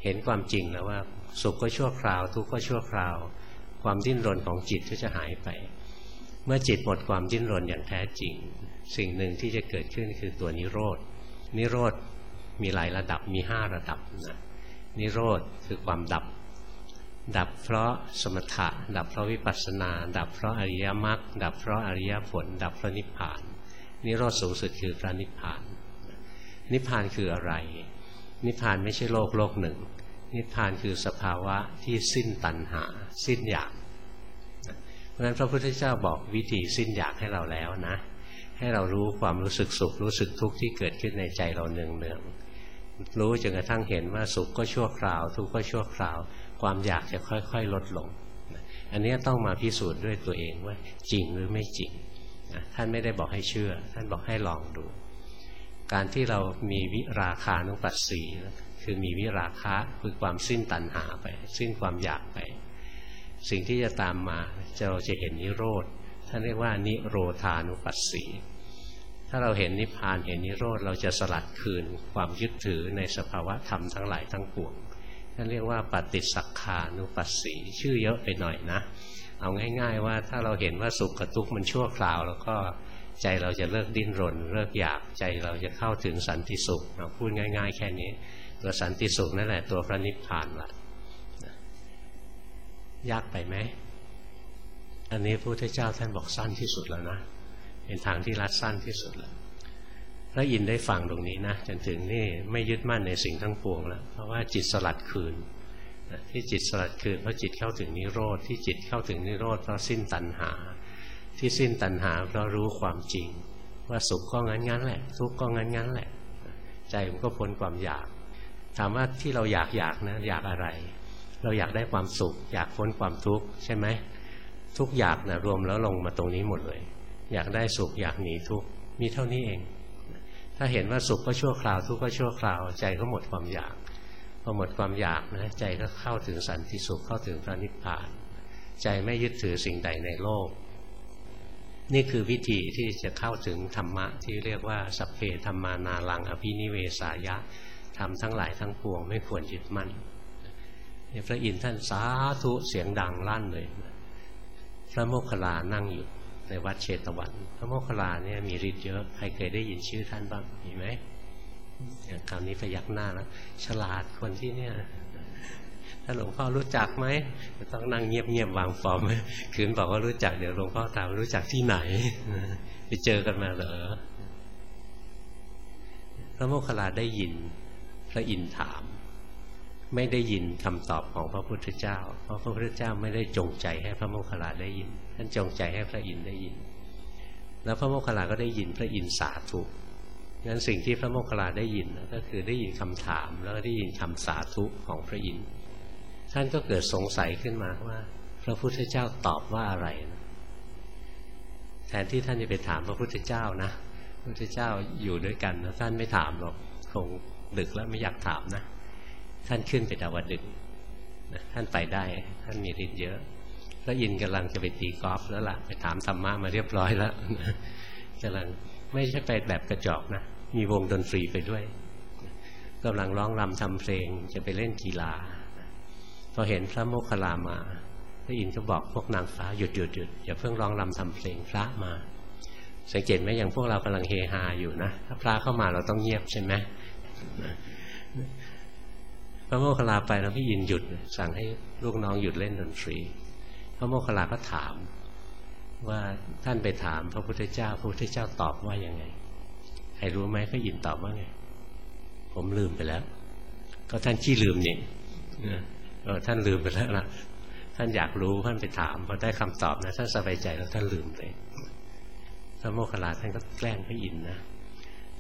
เห็นความจริงแล้วว่า สุขก็ชั่วคราว ทุกข์ก็ชั่วคราว ความดิ้นรนของจิตก็จะหายไป เมื่อจิตหมดความดิ้นรนอย่างแท้จริง สิ่งหนึ่งที่จะเกิดขึ้นคือตัวนิโรธนิโรธมีหลายระดับมีห้าระดับนะนิโรธคือความดับ ดับเพราะสมถะ ดับเพราะวิปัสสนา ดับเพราะอริยมรรคดับเพราะอริยผล ดับเพราะนิพพาน นิโรธสูงสุดคือพระนิพพาน นิพพานคืออะไร นิพพานไม่ใช่โลกโลกหนึ่ง นิพพานคือสภาวะที่สิ้นตัณหา สิ้นอยากเพราะนั้นพระพุทธเจ้าบอกวิธีสิ้นอยากให้เราแล้วนะ ให้เรารู้ความรู้สึกสุขรู้สึกทุกข์ที่เกิดขึ้นในใจเราเนืองเนืองรู้จนกระทั่งเห็นว่าสุขก็ชั่วคราว ทุกข์ก็ชั่วคราว ความอยากจะค่อยๆ ลดลง อันนี้ต้องมาพิสูจน์ด้วยตัวเองว่าจริงหรือไม่จริง ท่านไม่ได้บอกให้เชื่อ ท่านบอกให้ลองดู การที่เรามีวิราคานุปัสสีคือมีวิราคะคือความสิ้นตัณหาไป สิ้นความอยากไป สิ่งที่จะตามมาเราจะเห็นนิโรธท่านเรียกว่านิโรธานุปัสสี ถ้าเราเห็นนิพพานเห็นนิโรธเราจะสลัดคืนความยึดถือในสภาวะธรรมทั้งหลายทั้งปวงท่านเรียกว่าปฏิสักขานุปัสสี ชื่อเยอะไปหน่อยนะ เอาง่าย ๆ ว่าถ้าเราเห็นว่าสุขกับทุกข์มันชั่วคราว แล้วก็ใจเราจะเลิกดิ้นรน เลิกอยากใจเราจะเข้าถึงสันติสุขเราพูดง่าย ๆ แค่นี้ ตัวสันติสุขนั่นแหละตัวพระนิพพานละยากไปไหมอันนี้พระพุทธเจ้าท่านบอกสั้นที่สุดแล้วนะเป็นทางที่รัดสั้นที่สุดแล้วพระอินได้ฟังตรงนี้นะจนถึงนี่ไม่ยึดมั่นในสิ่งทั้งปวงแล้วเพราะว่าจิตสลัดคืน ที่จิตสลัดคืนเพราะจิตเข้าถึงนิโรธที่จิตเข้าถึงนิโรธเพราะสิ้นตัณหา ที่สิ้นตัณหาเพราะรู้ความจริง ว่าสุขก็งั้นงั้นแหละ ทุกข์ก็งั้นงั้นแหละ ใจมันก็พ้นความอยาก ถามว่าที่เราอยากอยากนะอยากอะไร เราอยากได้ความสุข อยากพ้นความทุกข์ใช่ไหมทุกอยากนะรวมแล้วลงมาตรงนี้หมดเลย อยากได้สุขอยากหนีทุกข์มีเท่านี้เอง ถ้าเห็นว่าสุขก็ชั่วคราวทุกข์ก็ชั่วคราวใจก็หมดความอยาก พอหมดความอยากนะใจก็เข้าถึงสันติสุขเข้าถึงพระนิพพาน ใจไม่ยึดถือสิ่งใดในโลก นี่คือวิธีที่จะเข้าถึงธรรมะที่เรียกว่าสัพเพธรรมานาลังอภินิเวสายะทำทั้งหลายทั้งปวงไม่ควรยึดมั่นพระอินทร์ท่านสาธุเสียงดังลั่นเลย พระโมคคัลลานั่งอยู่ในวัดเชตวัน พระโมคคัลลาเนี่ยมีฤทธิ์เยอะ ใครเคยได้ยินชื่อท่านบ้าง มีไหม คราวนี้พยักหน้าแล้วฉลาดคนที่เนี่ย ถ้าหลวงพ่อรู้จักไหมต้องนั่งเงียบๆวางฟอร์มคืนบอกว่ารู้จักเดี๋ยวหลวงพ่อถามรู้จักที่ไหน ไปเจอกันมาเหรอพระโมคคัลลาได้ยินพระอินถาม ไม่ได้ยินคำตอบของพระพุทธเจ้า เพราะพระพุทธเจ้าไม่ได้จงใจให้พระโมคคัลลาได้ยิน ท่านจงใจให้พระอินได้ยิน แล้วพระโมคคัลลาก็ได้ยินพระอินสาธุ งั้นสิ่งที่พระโมคคัลลาได้ยินก็คือได้ยินคำถามแล้วก็ได้ยินคำสาธุของพระอินทร์ท่านก็เกิดสงสัยขึ้นมาว่า พระพุทธเจ้าตอบว่าอะไรนะแทนที่ท่านจะไปถามพระพุทธเจ้านะพระพุทธเจ้าอยู่ด้วยกันนะท่านไม่ถามหรอกคงดึกแล้วไม่อยากถามนะ ท่านขึ้นไปดาวดึกนะท่านไปได้ ท่านมีฤทธิ์เยอะพระอินทร์กำลังจะไปตีกอล์ฟแล้วล่ะ ไปถามธรรมะมาเรียบร้อยแล้วกำลัง ไม่ใช่ไปแบบกระจอกนะ มีวงดนตรีไปด้วยกำลังร้องรำทำเพลงจะไปเล่นกีฬาพอเห็นพระโมคคัลลามาพระอินทร์ก็บอกพวกนางฟ้าหยุดหยุดหยุดอย่าเพิ่งร้องรำทำเพลงพระมา สังเกตไหมอย่างพวกเรากำลังเฮฮาอยู่นะถ้าพระเข้ามาเราต้องเงียบใช่ไหมพระโมคคัลลาไปแล้วพี่อินหยุด สั่งให้ลูกน้องหยุดเล่นดนตรี พระโมคคัลลาก็ถาม ว่าท่านไปถามพระพุทธเจ้า พระพุทธเจ้าตอบว่ายังไงใครรู้ไหมพระอินตอบว่าไง ผมลืมไปแล้ว ก็ท่านขี้ลืมนี่เออท่านลืมไปแล้วนะท่านอยากรู้ท่านไปถามพอได้คำตอบนะท่านสบายใจแล้วท่านลืมเลยพระโมคคัลลาท่านก็แกล้งพระอินนะ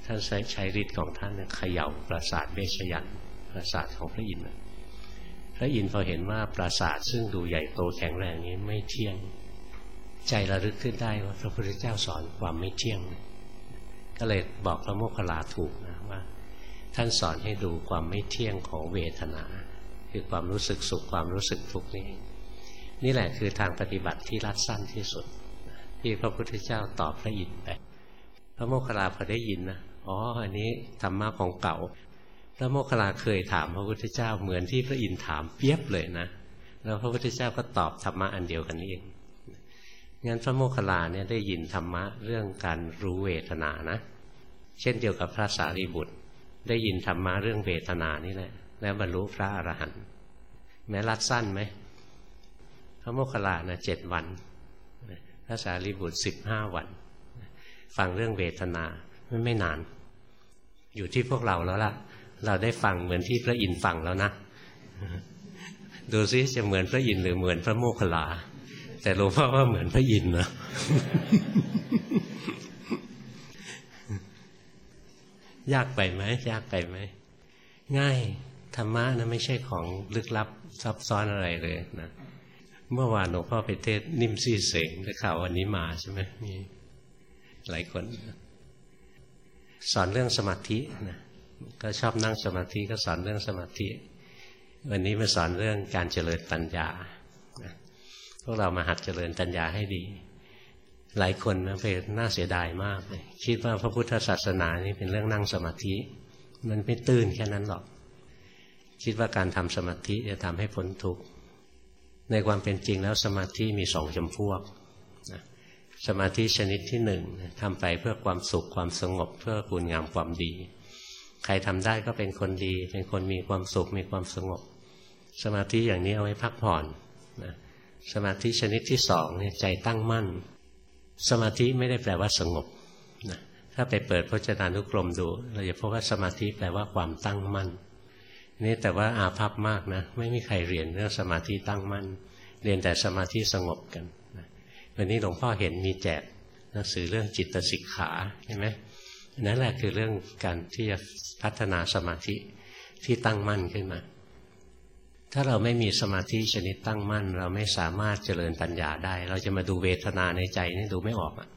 ท่านใช้ใช้ฤทธิ์ของท่านเขย่าปราสาทเวชยันปราสาทของพระอินทร์พระอินทร์พอเห็นว่าปราสาทซึ่งดูใหญ่โตแข็งแรงนี้ไม่เที่ยง ใจระลึกขึ้นได้ว่าพระพุทธเจ้าสอนความไม่เที่ยง ก็เลยบอกพระโมคคัลลาถูกนะว่า ท่านสอนให้ดูความไม่เที่ยงของเวทนา คือความรู้สึกสุขความรู้สึกทุกข์นี่นี่แหละคือทางปฏิบัติที่รัดสั้นที่สุด ที่พระพุทธเจ้าตอบพระอินทร์ไปพระโมคคัลลาพอได้ยินนะอ๋ออันนี้ธรรมะของเก่า พระโมคคัลลาเคยถามพระพุทธเจ้าเหมือนที่พระอินทร์ถามเปียบเลยนะแล้วพระพุทธเจ้าก็ตอบธรรมะอันเดียวกันนี้เอง งั้นพระโมคคัลลาเนี่ยได้ยินธรรมะเรื่องการรู้เวทนานะ เช่นเดียวกับพระสารีบุตร ได้ยินธรรมะเรื่องเวทนานี่แหละ แล้วบรรลุพระอรหันต์แม้รัดสั้นไหมพระโมคคัลลานะเจ็ดวัน พระสารีบุตรสิบห้าวัน ฟังเรื่องเวทนาไม่ไม่นาน อยู่ที่พวกเราแล้วล่ะ เราได้ฟังเหมือนที่พระอินทร์ฟังแล้วนะ ดูซิจะเหมือนพระอินทร์หรือเหมือนพระโมคคัลลา แต่หลวงพ่อว่าเหมือนพระอินทร์นะยากไปไหมยากไปไหมง่ายธรรมะนะไม่ใช่ของลึกลับซับซ้อนอะไรเลยนะเมื่อวานหลวงพ่อไปเทศนิ่มซี่เสงได้ข่าววันนี้มาใช่ไหมมีหลายคน สอนเรื่องสมาธินะก็ชอบนั่งสมาธิก็สอนเรื่องสมาธิ วันนี้มาสอนเรื่องการเจริญปัญญา พวกเรามาหัดเจริญปัญญาให้ดี หลายคนนะเป็นน่าเสียดายมากเลยคิดว่าพระพุทธศาสนานี่เป็นเรื่องนั่งสมาธิ มันไม่ตื้นแค่นั้นหรอก คิดว่าการทำสมาธิจะทำให้พ้นทุกข์ในความเป็นจริงแล้วสมาธิมีสองจำพวกสมาธิชนิดที่หนึ่งทำไปเพื่อความสุขความสงบเพื่อคุณงามความดี ใครทำได้ก็เป็นคนดี เป็นคนมีความสุขมีความสงบ สมาธิอย่างนี้เอาไว้พักผ่อนนะ สมาธิชนิดที่สองเนี่ยใจตั้งมั่น สมาธิไม่ได้แปลว่าสงบนะถ้าไปเปิดพจนานุกรมดู เราจะพบว่าสมาธิแปลว่าความตั้งมั่น นี่แต่ว่าอาภัพมากนะ ไม่มีใครเรียนเรื่องสมาธิตั้งมั่น เรียนแต่สมาธิสงบกันวันนี้หลวงพ่อเห็นมีแจกหนังสือเรื่องจิตสิกขาเห็นไหมนั่นแหละคือเรื่องการที่จะพัฒนาสมาธิที่ตั้งมั่นขึ้นมา ถ้าเราไม่มีสมาธิชนิดตั้งมั่น เราไม่สามารถเจริญปัญญาได้ เราจะมาดูเวทนาในใจนี่ดูไม่ออกอะ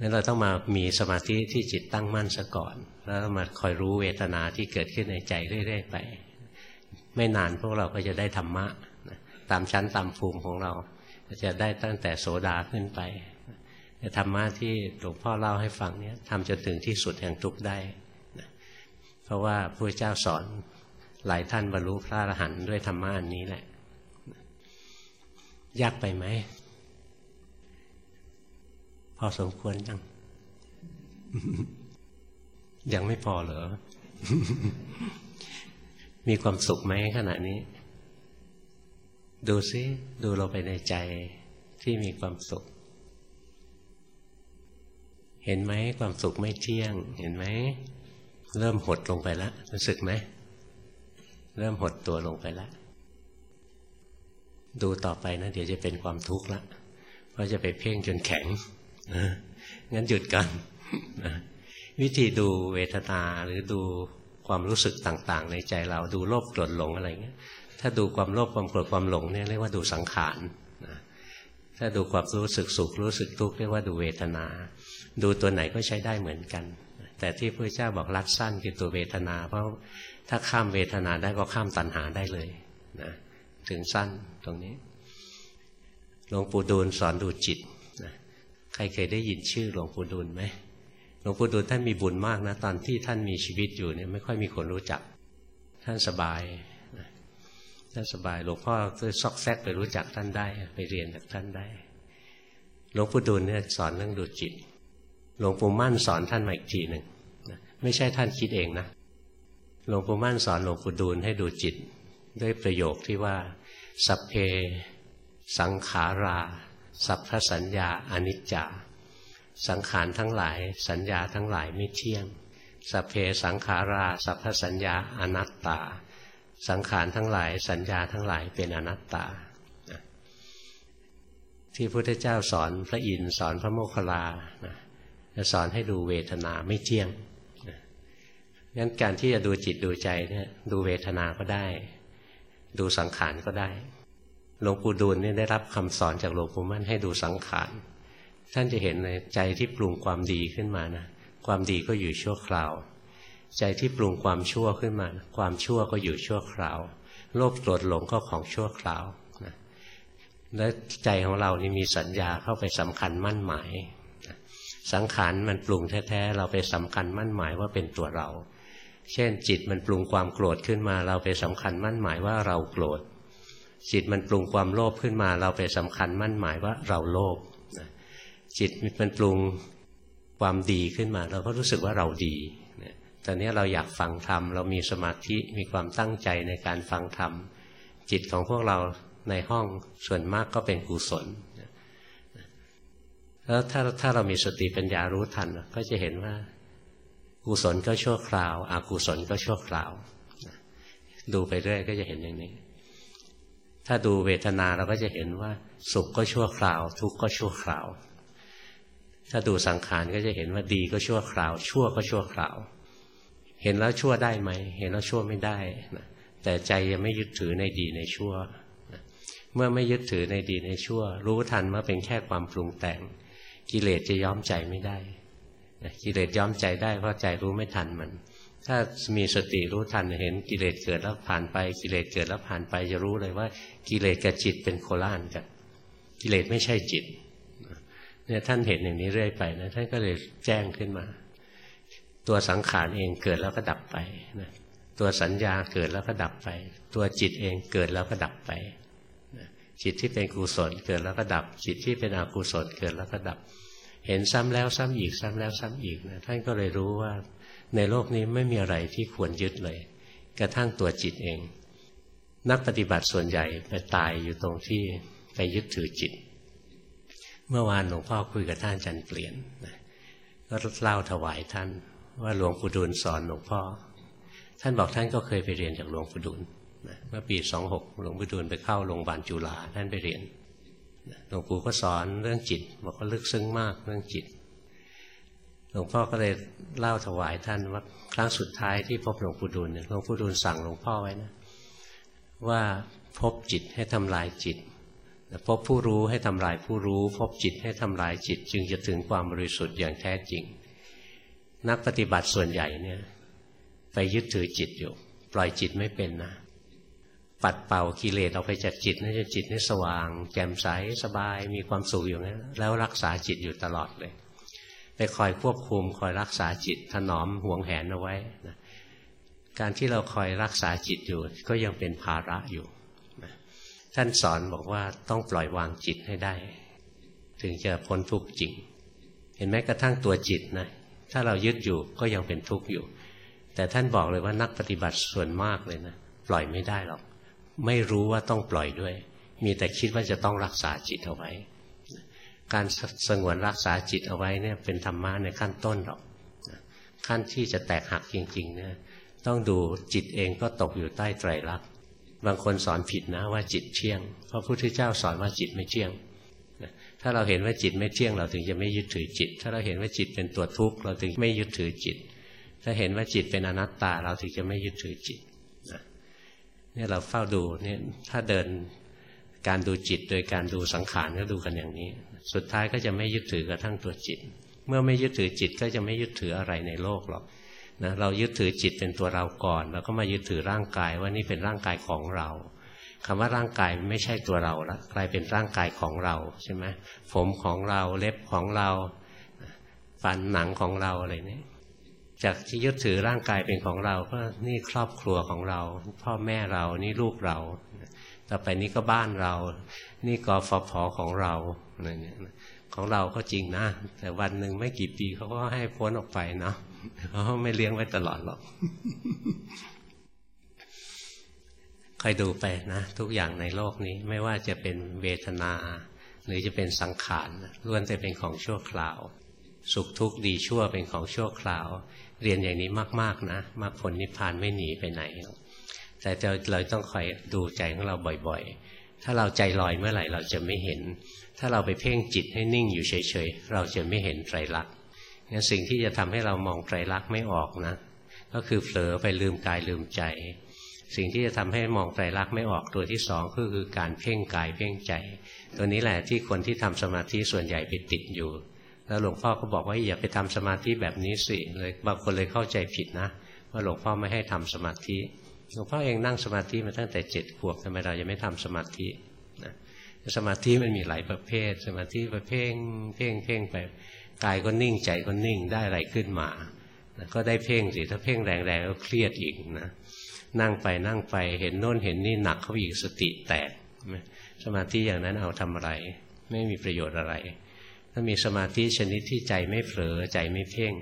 นั้นเราต้องมามีสมาธิที่จิตตั้งมั่นซะก่อน แล้วมาคอยรู้เวทนาที่เกิดขึ้นในใจเรื่อยๆไป ไม่นานพวกเราก็จะได้ธรรมะตามชั้นตามภูมิของเรา จะได้ตั้งแต่โสดาขึ้นไปธรรมะที่หลวงพ่อเล่าให้ฟังเนี่ยทำจนถึงที่สุดแห่งทุกข์ได้เพราะว่าพระเจ้าสอน หลายท่านบรรลุพระอรหันต์ด้วยธรรมะอันนี้แหละ ยากไปไหม พอสมควรยัง ยังไม่พอเหรอ มีความสุขไหมขณะนี้ ดูซิดูเราไปในใจที่มีความสุข เห็นไหมความสุขไม่เที่ยง เห็นไหม เริ่มหดลงไปแล้วรู้สึกไหม เริ่มหดตัวลงไปแล้วดูต่อไปนะเดี๋ยวจะเป็นความทุกข์ละเพราะจะไปเพ่งจนแข็งนะงั้นหยุดกันวิธีดูเวทนาหรือดูความรู้สึกต่าง ๆ ในใจเราดูโลภโกรธหลงอะไรเงี้ย ถ้าดูความโลภความโกรธความหลงเนี่ยเรียกว่าดูสังขารถ้าดูความรู้สึกสุขรู้สึกทุกข์เรียกว่าดูเวทนา ดูตัวไหนก็ใช้ได้เหมือนกัน แต่ที่พระเจ้าบอกรัดสั้นคือตัวเวทนา เพราะ ถ้าข้ามเวทนาได้ก็ข้ามตัณหาได้เลยนะถึงสั้นตรงนี้ หลวงปู่ดูลสอนดูจิตใครเคยได้ยินชื่อหลวงปู่ดูลไหมหลวงปู่ดูลท่านมีบุญมากนะ ตอนที่ท่านมีชีวิตอยู่เนี่ยไม่ค่อยมีคนรู้จัก ท่านสบายท่านสบายหลวงพ่อก็ซอกแซกไปรู้จักท่านได้ ไปเรียนจากท่านได้ หลวงปู่ดูลเนี่ยสอนเรื่องดูจิต หลวงปู่มั่นสอนท่านมาอีกทีหนึ่งไม่ใช่ท่านคิดเองนะ หลวงปู่มั่นสอนหลวงปู่ดูลให้ดูจิต ด้วยประโยคที่ว่า สัพเพ สังขารา สัพพสัญญาอนิจจา สังขารทั้งหลาย สัญญาทั้งหลายไม่เที่ยง สัพเพสังขารา สัพพสัญญาอนัตตา สังขารทั้งหลาย สัญญาทั้งหลายเป็นอนัตตา ที่พระพุทธเจ้าสอนพระอินทร์สอนพระโมคคัลลาจะสอนให้ดูเวทนาไม่เที่ยง งั้นการที่จะดูจิตดูใจเนี่ยดูเวทนาก็ได้ ดูสังขารก็ได้หลวงปู่ดูลเนี่ยได้รับคำสอนจากหลวงปู่มั่นให้ดูสังขารท่านจะเห็นในใจที่ปรุงความดีขึ้นมานะความดีก็อยู่ชั่วคราว ใจที่ปรุงความชั่วขึ้นมา ความชั่วก็อยู่ชั่วคราว โลภโกรธหลงก็ของชั่วคราวนะและใจของเรานี่มีสัญญาเข้าไปสำคัญมั่นหมาย สังขารมันปรุงแท้ๆเราไปสำคัญมั่นหมายว่าเป็นตัวเรา เช่น จิตมันปรุงความโกรธขึ้นมา เราไปสำคัญมั่นหมายว่าเราโกรธ จิตมันปรุงความโลภขึ้นมา เราไปสำคัญมั่นหมายว่าเราโลภจิตมันปรุงความดีขึ้นมา เราก็รู้สึกว่าเราดีตอนนี้เราอยากฟังธรรมเรามีสมาธิมีความตั้งใจในการฟังธรรมจิตของพวกเราในห้องส่วนมากก็เป็นกุศลแล้วถ้าถ้าเรามีสติปัญญารู้ทันก็จะเห็นว่า กุศลก็ชั่วคราวอกุศลก็ชั่วคราว ดูไปเรื่อยก็จะเห็นอย่างนี้ ถ้าดูเวทนาเราก็จะเห็นว่า สุขก็ชั่วคราว ทุกข์ก็ชั่วคราว ถ้าดูสังขารก็จะเห็นว่าดีก็ชั่วคราว ชั่วก็ชั่วคราว เห็นแล้วชั่วได้ไหม เห็นแล้วชั่วไม่ได้นะแต่ใจยังไม่ยึดถือในดีในชั่ว เมื่อไม่ยึดถือในดีในชั่ว รู้ทันว่าเป็นแค่ความปรุงแต่ง กิเลสจะย้อมใจไม่ได้ กิเลสย้อมใจได้เพราะใจรู้ไม่ทันมัน ถ้ามีสติรู้ทันเห็นกิเลสเกิดแล้วผ่านไป กิเลสเกิดแล้วผ่านไปจะรู้เลยว่า กิเลสกับจิตเป็นโคล่านกัน กิเลสไม่ใช่จิตเนี่ยท่านเห็นอย่างนี้เรื่อยไปนะท่านก็เลยแจ้งขึ้นมา ตัวสังขารเองเกิดแล้วก็ดับไปนะตัวสัญญาเกิดแล้วก็ดับไป ตัวจิตเองเกิดแล้วก็ดับไปจิตที่เป็นกุศลเกิดแล้วก็ดับ จิตที่เป็นอกุศลเกิดแล้วก็ดับ เห็นซ้ำแล้วซ้ำอีกซ้ำแล้วซ้ำอีกนะท่านก็เลยรู้ว่า ในโลกนี้ไม่มีอะไรที่ควรยึดเลย กระทั่งตัวจิตเอง นักปฏิบัติส่วนใหญ่ไปตายอยู่ตรงที่ไปยึดถือจิต เมื่อวานหลวงพ่อคุยกับท่านจันเปลี่ยนก็เล่าถวายท่าน ว่าหลวงปู่ดูลสอนหลวงพ่อ ท่านบอกท่านก็เคยไปเรียนจากหลวงปู่ดูลเมื่อปีสองหกหลวงปู่ดูลไปเข้าโรงพยาบาลจุฬาท่านไปเรียน หลวงปู่ก็สอนเรื่องจิตบอกว่าลึกซึ้งมากเรื่องจิต หลวงพ่อก็เลยเล่าถวายท่านว่าครั้งสุดท้ายที่พบหลวงปู่ดูลเนี่ยหลวงปู่ดูลสั่งหลวงพ่อไว้นะ ว่าพบจิตให้ทำลายจิตพบผู้รู้ให้ทำลายผู้รู้ พบจิตให้ทำลายจิต จึงจะถึงความบริสุทธิ์อย่างแท้จริง นักปฏิบัติส่วนใหญ่เนี่ยไปยึดถือจิตอยู่ ปล่อยจิตไม่เป็นนะ ปัดเป่ากิเลสออกไปจากจิตนั่นจะจิตนี่สว่าง แจ่มใสสบายมีความสุขอยู่นั้นแล้วรักษาจิตอยู่ตลอดเลย ไปคอยควบคุมคอยรักษาจิตถนอมห่วงแหนเอาไว้นะการที่เราคอยรักษาจิตอยู่ ก็ยังเป็นภาระอยู่ท่านสอนบอกว่าต้องปล่อยวางจิตให้ได้ ถึงจะพ้นทุกข์จริง เห็นไหมกระทั่งตัวจิตนะถ้าเรายึดอยู่ก็ยังเป็นทุกข์อยู่ แต่ท่านบอกเลยว่านักปฏิบัติส่วนมากเลยนะปล่อยไม่ได้หรอก ไม่รู้ว่าต้องปล่อยด้วย มีแต่คิดว่าจะต้องรักษาจิตเอาไว้ การสงวนรักษาจิตเอาไว้เนี่ยเป็นธรรมะในขั้นต้นหรอกขั้นที่จะแตกหักจริงๆเนี่ยต้องดูจิตเองก็ตกอยู่ใต้ไตรลักษณ์บางคนสอนผิดนะว่าจิตเที่ยงพระพุทธเจ้าสอนว่าจิตไม่เที่ยงถ้าเราเห็นว่าจิตไม่เที่ยง เราถึงจะไม่ยึดถือจิต ถ้าเราเห็นว่าจิตเป็นตัวทุกข์เราถึงไม่ยึดถือจิต ถ้าเห็นว่าจิตเป็นอนัตตาเราถึงจะไม่ยึดถือจิต นี่ยเราเฝ้าดูเนี่ยถ้าเดินการดูจิตโดยการดูสังขารก็ดูกันอย่างนี้ สุดท้ายก็จะไม่ยึดถือกระทั่งตัวจิต เมื่อไม่ยึดถือจิตก็จะไม่ยึดถืออะไรในโลกหรอกนะเรายึดถือจิตเป็นตัวเราก่อน แล้วก็มายึดถือร่างกายว่านี่เป็นร่างกายของเราคำว่าร่างกายไม่ใช่ตัวเราละกลายเป็นร่างกายของเราใช่ไหมผมของเราเล็บของเราฟันหนังของเราอะไรนี่ จากที่ยึดถือร่างกายเป็นของเรา ก็นี่ครอบครัวของเรา พ่อแม่เรานี่ลูกเรา ต่อไปนี้ก็บ้านเรา นี่กอฟผอของเราอะไรเนี่ยของเราก็จริงนะ แต่วันหนึ่งไม่กี่ปีเขาก็ให้พ้นออกไปเนาะเขาไม่เลี้ยงไว้ตลอดหรอกคอยดูไปนะ ทุกอย่างในโลกนี้ไม่ว่าจะเป็นเวทนา หรือจะเป็นสังขารล้วนแต่เป็นของชั่วคราว สุขทุกข์ดีชั่วเป็นของชั่วคราว เรียนอย่างนี้มาก ๆนะมากผลนิพพานไม่หนีไปไหน แต่เราต้องคอยดูใจของเราบ่อยๆ ถ้าเราใจลอยเมื่อไหร่เราจะไม่เห็น ถ้าเราไปเพ่งจิตให้นิ่งอยู่เฉยๆ เราจะไม่เห็นไตรลักษณ์งั้นสิ่งที่จะทำให้เรามองไตรลักษณ์ไม่ออกนะ ก็คือเผลอไปลืมกายลืมใจ สิ่งที่จะทำให้มองไตรลักษณ์ไม่ออกตัวที่สองก็คือการเพ่งกายเพ่งใจ ตัวนี้แหละที่คนที่ทำสมาธิส่วนใหญ่ไปติดอยู่ แล้วหลวงพ่อก็บอกว่าอย่าไปทำสมาธิแบบนี้สิเลยบางคนเลยเข้าใจผิดนะว่าหลวงพ่อไม่ให้ทำสมาธิหลวงพ่อเองนั่งสมาธิมาตั้งแต่เจ็ดขวบทำไมเรายังไม่ทำสมาธินะสมาธิมันมีหลายประเภท สมาธิประเพ่งเพ่งเพ่งไปกายก็นิ่งใจก็นิ่งได้อะไรขึ้นมาก็ได้เพ่งสิถ้าเพ่งแรงๆก็เครียดอีกนะนั่งไปนั่งไปเห็นโน่นเห็นนี่หนักเข้าอีกสติแตกสมาธิอย่างนั้นเอาทำอะไร ไม่มีประโยชน์อะไร ถ้ามีสมาธิชนิดที่ใจไม่เผลอใจไม่เพ่ง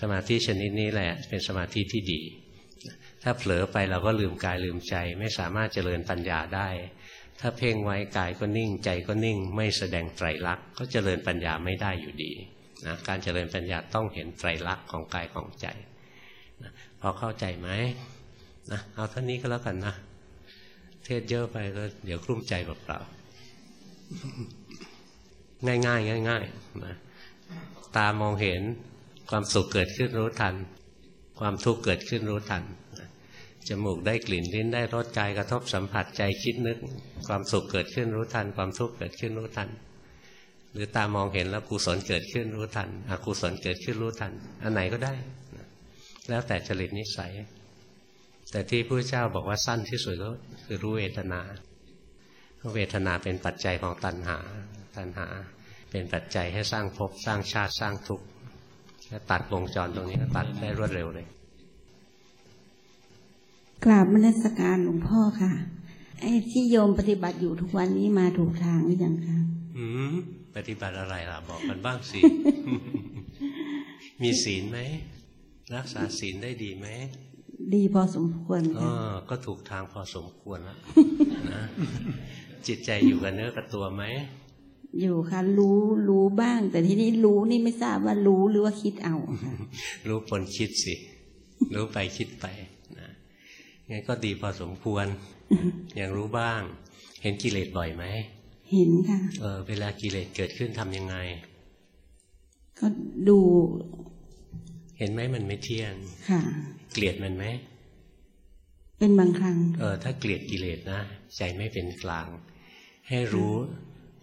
สมาธิชนิดนี้แหละเป็นสมาธิที่ดี ถ้าเผลอไปเราก็ลืมกายลืมใจ ไม่สามารถเจริญปัญญาได้ ถ้าเพ่งไว้กายก็นิ่ง ใจก็นิ่ง ไม่แสดงไตรลักษณ์ก็เจริญปัญญาไม่ได้อยู่ดีนะการเจริญปัญญาต้องเห็นไตรลักษณ์ของกายของใจนะพอเข้าใจไหมนะเอาเท่านี้ก็แล้วกันนะ เทศเยอะไปก็เดี๋ยวกลุ้มใจเปล่าๆ ง่ายง่ายง่ายง่ายนะตามองเห็นความสุขเกิดขึ้นรู้ทัน ความทุกข์เกิดขึ้นรู้ทันจมูกได้กลิ่นลิ้นได้รสใจกระทบสัมผัสใจคิดนึก ความสุขเกิดขึ้นรู้ทัน ความทุกข์เกิดขึ้นรู้ทัน หรือตามองเห็นแล้วกุศลเกิดขึ้นรู้ทันอกุศลเกิดขึ้นรู้ทัน อันไหนก็ได้ แล้วแต่จริตนิสัย แต่ที่พระเจ้าบอกว่าสั้นที่สุดก็คือรู้เวทนาเพราะเวทนาเป็นปัจจัยของตัณหา ตัณหาเป็นปัจจัยให้สร้างภพสร้างชาติสร้างทุกข์ตัดวงจรตรงนี้ก็ตัดได้รวดเร็วเลย กราบมนสการหลวงพ่อค่ะ ไอ้ที่โยมปฏิบัติอยู่ทุกวันนี้มาถูกทางหรือยังคะอืมปฏิบัติอะไรล่ะ บอกกันบ้างสิ มีศีลไหม รักษาศีลได้ดีไหม ดีพอสมควรค่ะก็ถูกทางพอสมควรแล้วนะจิตใจอยู่กับเนื้อกับตัวไหม อยู่ค่ะรู้รู้บ้าง แต่ที่นี้รู้นี่ไม่ทราบว่ารู้หรือว่าคิดเอาค่ะรู้ปนคิดสิ รู้ไปคิดไปนะงั้นก็ดีพอสมควร อย่างรู้บ้าง เห็นกิเลสบ่อยไหมเห็นค่ะ เออเวลากิเลสเกิดขึ้นทำยังไง ก็ดู เห็นไหมมันไม่เที่ยงค่ะ เกลียดมันไหมเป็นบางครั้ง เออ ถ้าเกลียดกิเลสนะใจไม่เป็นกลาง ให้รู้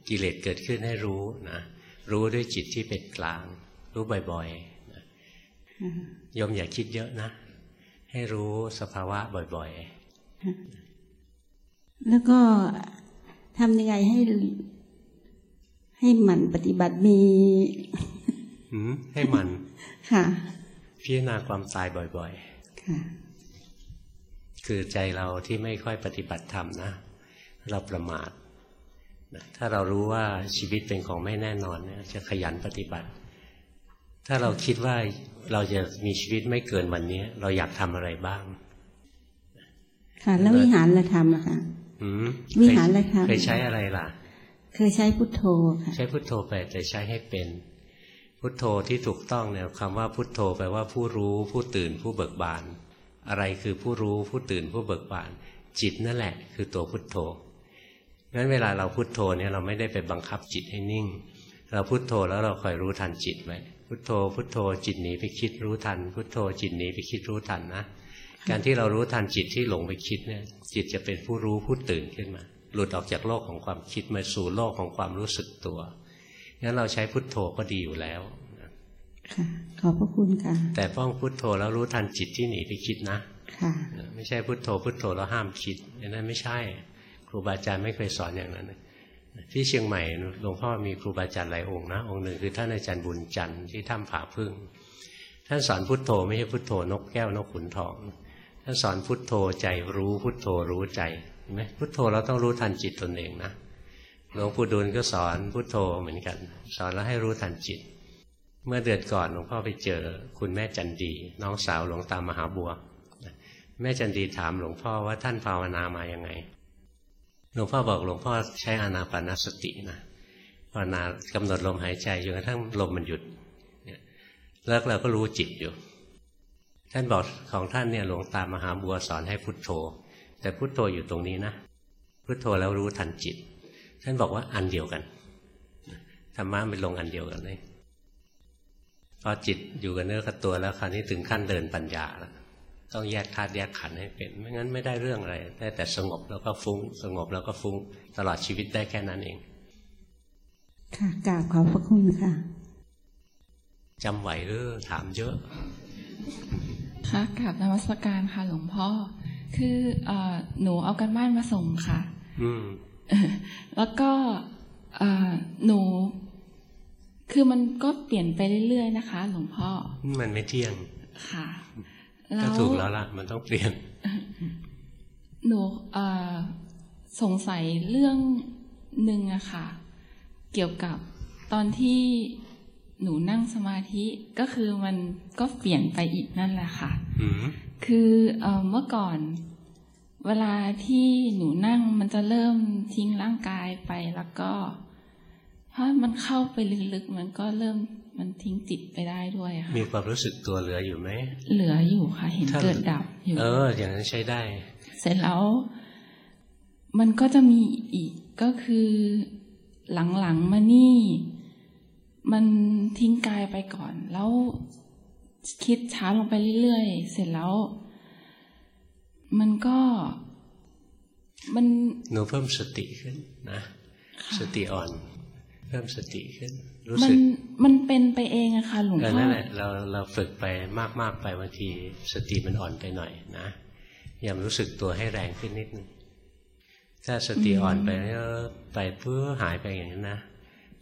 กิเลสเกิดขึ้นให้รู้นะรู้ด้วยจิตที่เป็นกลาง รู้บ่อยๆนะโยมอย่าคิดเยอะนะ ให้รู้สภาวะบ่อยแล้วก็ทำยังไงให้ ให้หมันปฏิบัติมีๆหืมให้มันค่ะ พิจารณาความตายบ่อยค่ะๆคือใจเราที่ไม่ค่อยปฏิบัติธรรมนะเราประมาทนะ ถ้าเรารู้ว่าชีวิตเป็นของไม่แน่นอนเนี่ยจะขยันปฏิบัติ ถ้าเราคิดว่าเราจะมีชีวิตไม่เกินวันนี้ เราอยากทำอะไรบ้าง ค่ะ แล้ววิหารละธรรมล่ะคะหืมวิหารธรรมเคยใช้อะไรล่ะ เคยใช้พุทโธค่ะ ใช้พุทโธไปแต่ใช้ให้เป็น พุทโธที่ถูกต้องเนี่ยคำว่าพุทโธแปลว่าผู้รู้ ผู้ตื่นผู้เบิกบาน อะไรคือผู้รู้ผู้ตื่นผู้เบิกบาน จิตนั่นแหละ คือตัวพุทโธ งั้นเวลาเราพุทโธเนี่ยเราไม่ได้ไปบังคับจิตให้นิ่ง เราพุทโธแล้วเราคอยรู้ทันจิตไว้พุทโธ พุทโธจิตหนีไปคิดรู้ทัน พุทโธจิตหนีไปคิดรู้ทันนะการที่เรารู้ทันจิตที่หลงไปคิดเนี่ย จิตจะเป็นผู้รู้ผู้ตื่นขึ้นมา หลุดออกจากโลกของความคิดมาสู่โลกของความรู้สึกตัวงั้นเราใช้พุทโธก็ดีอยู่แล้วค่ะขอบพระคุณค่ะ แต่ป้องพุทโธแล้วรู้ทันจิตที่หนีไปคิดนะ ค่ะ ไม่ใช่พุทโธพุทโธแล้วห้ามคิดอันนั้นไม่ใช่ ครูบาอาจารย์ไม่เคยสอนอย่างนั้นที่เชียงใหม่หลวงพ่อมีครูบาอาจารย์หลายองค์นะองค์หนึ่งคือท่านอาจารย์บุญจันทร์ที่ถ้ำผาพึ่ง ท่านสอนพุทโธไม่ใช่พุทโธนกแก้วนกขุนทอง ท่านสอนพุทโธใจรู้พุทโธรู้ใจเห็นไหมพุทโธเราต้องรู้ทันจิตตนเองนะหลวงปู่ดูลก็สอนพุทโธเหมือนกัน สอนแล้วให้รู้ทันจิต เมื่อเดือนก่อนหลวงพ่อไปเจอคุณแม่จันดี น้องสาวหลวงตามหาบัว แม่จันดีถามหลวงพ่อว่าท่านภาวนามาอยังไง หลวงพ่อบอกหลวงพ่อใช้อานาปานสตินะภาวนากำหนดลมหายใจจนกระทั่งลมมันหยุดแล้วเราก็รู้จิตอยู่ ท่านบอกของท่านเนี่ยหลวงตามหาบัวสอนให้พุทโธ แต่พุทโธอยู่ตรงนี้นะ พุทโธแล้วรู้ทันจิต ท่านบอกว่าอันเดียวกันธรรมะมันลงอันเดียวกันเลยพอจิตอยู่กับเนื้อกับตัวแล้วคราวนี้ถึงขั้นเดินปัญญาแล้ว ต้องแยกธาตุแยกขันธ์ให้เป็น ไม่งั้นไม่ได้เรื่องอะไรได้แต่สงบแล้วก็ฟุง้ง สงบแล้วก็ฟุง้ง ตลอดชีวิตได้แค่นั้นเอง ค่ะกราบขอบพระคุณค่ะจำไหวหรือถามเยอะ ค่ะกราบนมัสการค่ะ หลวงพ่อ คือเออหนูเอากันบ้านมาส่งค่ะ อืมแล้วก็เอ่อหนูคือมันก็เปลี่ยนไปเรื่อยๆนะคะ หลวงพ่อ มันไม่เที่ยง ค่ะ ก็ถูกแล้วล่ะ มันต้องเปลี่ยน หนูเอ่อสงสัยเรื่องหนึ่งอะค่ะ เกี่ยวกับตอนที่หนูนั่งสมาธิก็คือมันก็เปลี่ยนไปอีกนั่นแหละค่ะอืมคือเอ่อเมื่อก่อน เวลาที่หนูนั่งมันจะเริ่มทิ้งร่างกายไปแล้วก็ ถ้ามันเข้าไปลึกๆมันก็เริ่ม มันทิ้งจิตไปได้ด้วยค่ะ มีความรู้สึกตัวเหลืออยู่ไหม เหลืออยู่ค่ะ เห็นถ้าเกิดดับอยู่ เออ อย่างนั้นใช้ได้ เสร็จแล้ว มันก็จะมีอีกก็คือหลังๆมานี่ มันทิ้งกายไปก่อน แล้วคิดช้าลงไปเรื่อยๆ เสร็จแล้ว มันก็มันหนูเพิ่มสติขึ้นนะค่ะสติอ่อน เพิ่มสติขึ้น รู้มัสึนกมันเป็นไปเองอะค่ะหลวงเออพ่อนั่นแหละเราเราฝึกไปมากๆไปบางทีสติมันอ่อนไปหน่อยนะยามรู้สึกตัวให้แรงขึ้นนิดนึงถ้าสติอ่อนไปแล้วไปเพื่อหายไปอย่างนั้นนะ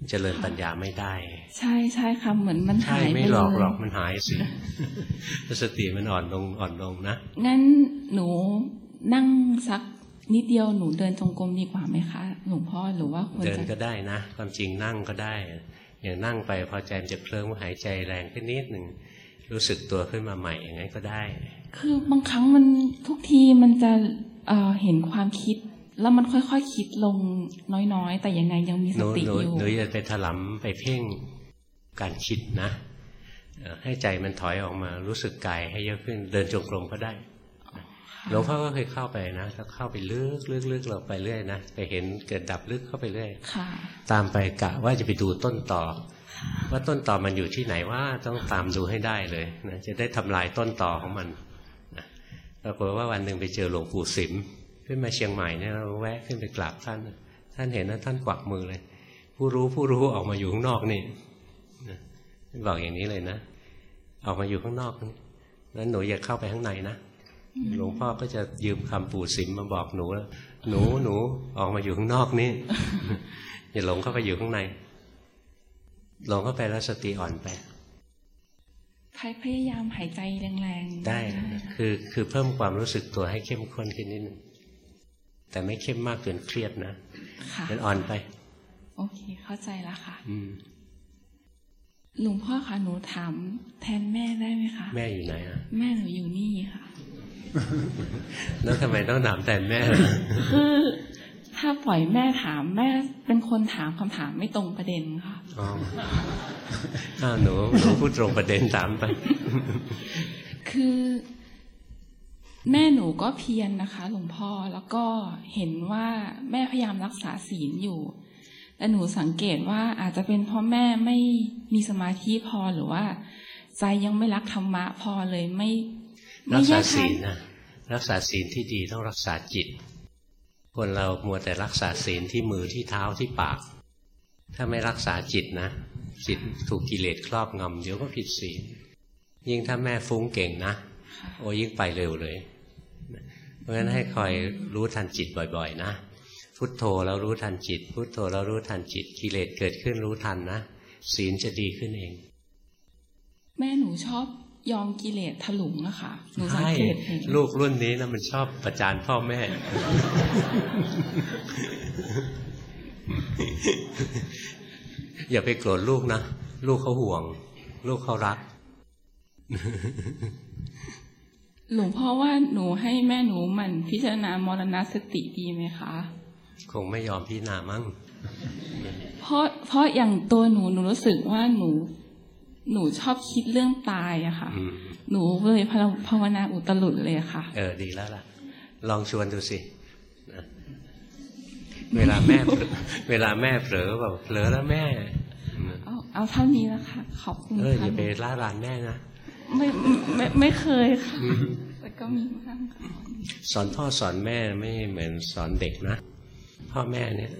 เจริญปัญญาไม่ได้ ใช่ใช่ค่ะเหมือนมันใช่หายไปไม่เลยหลอกหรอกมันหายสิถ้าสติมันอ่อนลงอ่อนลงนะงั้นหนูนั่งสักนิดเดียวหนูเดินจงกรมดีกว่าไหมคะ หลวงพ่อหรือว่าควรเดินจะก็ได้นะ ความจริงนั่งก็ได้ อย่างนั่งไปพอใจมันจะเคลิ้มหายใจแรงขึ้นนิดหนึ่งรู้สึกตัวขึ้นมาใหม่อย่างนั้นก็ได้ คือบางครั้งมันทุกทีมันจะเอ่อเห็นความคิด แล้วมันค่อยๆคคิดลงน้อยๆ แต่ยังไงยังมีสติอยู่หนูอย่าไปถลำไปเพ่งการคิดนะให้ใจมันถอยออกมารู้สึกกายให้เยอะขึ้นเดินจงกรมก็ได้ หลวงพ่อก็เคยเข้าไปนะแล้วเข้าไปลึกลึกลึกเราไปเรื่อยนะไปเห็นเกิดดับลึกเข้าไปเรื่อยตามไปกะว่าจะไปดูต้นต่อ ว่าต้นต่อมันอยู่ที่ไหนว่าต้องตามดูให้ได้เลยนะจะได้ทำลายต้นต่อของมันนะปรากฏว่าวันหนึ่งไปเจอหลวงปู่สิมขึ้นมาเชียงใหม่เนี่ยเราแวะขึ้นไปกราบท่าน ท่านเห็นนะท่านกวักมือเลย ผู้รู้ผู้รู้ออกมาอยู่ข้างนอกนี่บอกอย่างนี้เลยนะ ออกมาอยู่ข้างนอกนั้นหนูอย่าเข้าไปข้างในนะ หลวงพ่อก็จะยืมคำปู่สิมมาบอกหนูแล้วหนูหนูออกมาอยู่ข้างนอกนี่อย่าหลงเข้าไปอยู่ข้างใน หลงเข้าไปแล้วสติอ่อนไปพยายามหายใจแรงๆ ได้คือคือเพิ่มความรู้สึกตัวให้เข้มข้นขึ้นนิดนึงแต่ไม่เข้มมากจนเครียดนะมันอ่อนไป โอเค เข้าใจแล้วค่ะอืมหลวงพ่อคะหนูถามแทนแม่ได้ไหมคะ แม่อยู่ไหนอะแม่หนูอยู่นี่ค่ะ แล้วทำไมต้องถามแทนแม่คือถ้าปล่อยแม่ถามแม่เป็นคนถามคำถามไม่ตรงประเด็นค่ะอ๋อหนูหนูพูดตรงประเด็นถามไป คือ แม่หนูก็เพียรนนะคะ หลวงพ่อแล้วก็เห็นว่าแม่พยายามรักษาศีลอยู่แต่หนูสังเกตว่าอาจจะเป็นเพราะแม่ไม่มีสมาธิพอหรือว่า ใจยังไม่รักธรรมะพอเลยไม่ รักษาศีลนะรักษาศีลที่ดีต้องรักษาจิต คนเรามัวแต่รักษาศีลที่มือที่เท้าที่ปาก ถ้าไม่รักษาจิตนะจิตถูกกิเลสครอบงำเดี๋ยวก็ผิดศีลยิ่งถ้าแม่ฟุ้งเก่งนะ โอ้ยิ่งไปเร็วเลย เพราะฉะนั้นให้คอยรู้ทันจิตบ่อย ๆ นะ พุทโธแล้วรู้ทันจิต พุทโธแล้วรู้ทันจิตกิเลสเกิดขึ้นรู้ทันนะศีลจะดีขึ้นเอง แม่หนูชอบ ยอมกิเลสถลุงนะคะหนูสังเกตเห็นลูกรุ่นนี้นะมันชอบประจานพ่อแม่ อย่าไปโกรธลูกนะ ลูกเขาห่วง ลูกเขารัก หลวงพ่อว่าหนูให้แม่หนูมันพิจารณามรณสติดีไหมคะ คงไม่ยอมพิจารณามั้งเพราะเพราะอย่างตัวหนูหนูรู้สึกว่าหนู หนูชอบคิดเรื่องตายอะค่ะ หนูเลยภาวนาอุตลุดเลยค่ะ เออดีแล้วล่ะ ลองชวนดูสิเวลาแม่เวลาแม่เผลอแบบเผลอแล้วแม่ เอาเอาเท่านี้แล้วค่ะขอบคุณเอออย่าไปล่ารานแม่นะไม่ไม่ไม่เคยค่ะแต่ก็มีบ้างสอนพ่อสอนแม่ไม่เหมือนสอนเด็กนะพ่อแม่เนี่ย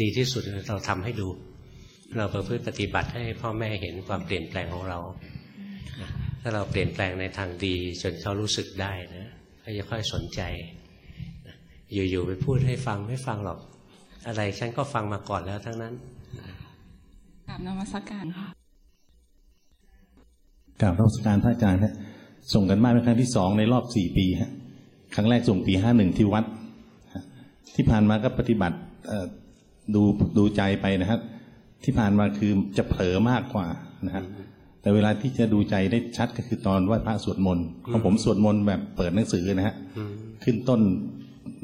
ดีที่สุดเราทำให้ดู เราประพฤติปฏิบัติให้พ่อแม่เห็นความเปลี่ยนแปลงของเรา ถ้าเราเปลี่ยนแปลงในทางดีจนเขารู้สึกได้นะเขาจะค่อยสนใจ อยู่ๆไปพูดให้ฟังไม่ฟังหรอก อะไรฉันก็ฟังมาก่อนแล้วทั้งนั้นกราบนมัสการค่ะกราบนมัสการพระอาจารย์ฮะส่งกันมาเป็นครั้งที่สองในรอบสี่ปีฮะครั้งแรกส่งปีห้าหนึ่งที่วัด ที่ผ่านมาก็ปฏิบัติดูดูใจไปนะครับ ที่ผ่านมาคือจะเผลอมากกว่านะฮะแต่เวลาที่จะดูใจได้ชัดก็คือตอนไหว้พระสวดมนต์ของผมสวดมนต์แบบเปิดหนังสือนะฮะขึ้นต้น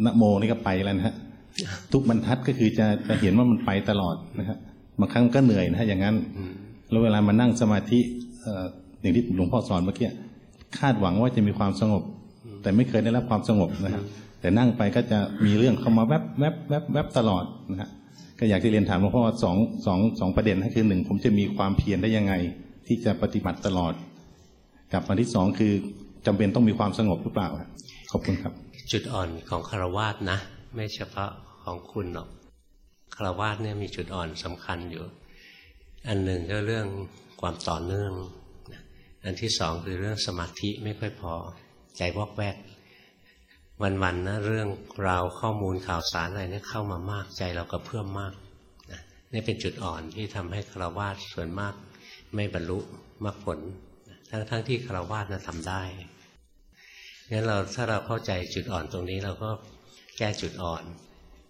นโมนี่ก็ไปแล้วนะฮะทุกบรรทัดก็คือจะจะเห็นว่ามันไปตลอดนะฮะบางครั้งก็เหนื่อยนะฮะอย่างนั้นแล้วเวลามานั่งสมาธิอย่างที่หลวงพ่อสอนเมื่อกี้คาดหวังว่าจะมีความสงบ แต่ไม่เคยได้รับความสงบนะครับแต่นั่งไปก็จะมีเรื่องเข้ามาแวบแวบแวบแวบตลอดนะฮะ ก็อยากจะเรียนถามหลวงพ่อสองสองสองประเด็นคือหนึ่งผมจะมีความเพียรได้ยังไง ที่จะปฏิบัติตลอด กับอันที่สองคือจำเป็นต้องมีความสงบหรือเปล่าขอบคุณครับ จุดอ่อนของคารวาสนะ ไม่เฉพาะของคุณหรอกคารวาสเนี่ยมีจุดอ่อนสำคัญอยู่ อันหนึ่งก็เรื่องความต่อเนื่อง อันที่สองคือเรื่องสมาธิไม่ค่อยพอใจวอกแวก วันๆนะเรื่องราวข้อมูลข่าวสารอะไรนี่เข้ามามากใจเราก็เพิ่มมากนะนี่เป็นจุดอ่อนที่ทำให้คาวาสส่วนมากไม่บรรลุมรรคผล ทั้งๆทที่คาวาสนะทำได้งั้นเราถ้าเราเข้าใจจุดอ่อนตรงนี้เราก็แก้จุดอ่อน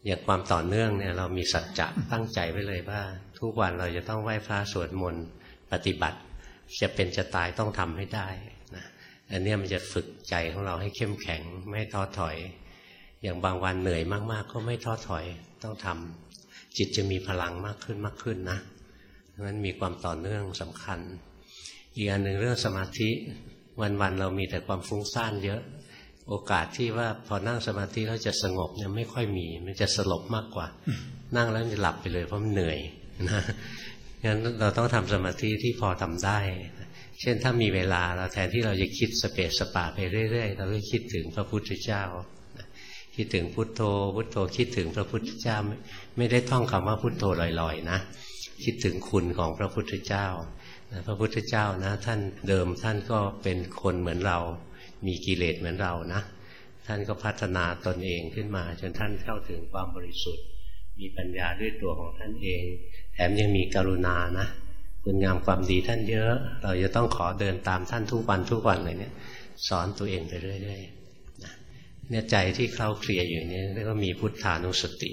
อย่างความต่อเนื่องเนี่ยเรามีสัจจะตั้งใจไว้เลยว่า ทุกวันเราจะต้องไหว้พระสวดมนต์ปฏิบัติ จะเป็นจะตายต้องทำให้ได้ อันนี้มันจะฝึกใจของเราให้เข้มแข็งไม่ท้อถอย อย่างบางวันเหนื่อยมาก ๆ ก็ไม่ท้อถอยต้องทำจิตจะมีพลังมากขึ้นมากขึ้นนะนั้นมีความต่อเนื่องสำคัญ อีกอันหนึ่งเรื่องสมาธิวันๆเรามีแต่ความฟุ้งซ่านเยอะ โอกาสที่ว่าพอนั่งสมาธิแล้วจะสงบเนี่ยไม่ค่อยมี มันจะสลบมากกว่า นั่งแล้วจะหลับไปเลยเพราะมันเหนื่อยนะงั้นเราต้องทำสมาธิที่พอทำได้ เช่นถ้ามีเวลาเราแทนที่เราจะคิดสเปสสปาไปเรื่อย ๆ เราก็คิดถึงพระพุทธเจ้า คิดถึงพุทโธ พุทโธคิดถึงพระพุทธเจ้า ไม่ได้ท่องคำว่าพุทโธลอยๆนะ คิดถึงคุณของพระพุทธเจ้าพระพุทธเจ้านะ ท่านเดิมท่านก็เป็นคนเหมือนเรา มีกิเลสเหมือนเรานะท่านก็พัฒนาตนเองขึ้นมา จนท่านเข้าถึงความบริสุทธิ์ มีปัญญาด้วยตัวของท่านเอง แถมยังมีกรุณานะ คุณงามความดีท่านเยอะ เราจะต้องขอเดินตามท่านทุกวันทุกวันเลยเนี่ย สอนตัวเองไปเรื่อยๆเนี่ยใจที่เคล้าเคลียอยู่นี่เรียกว่ามีพุทธานุสติ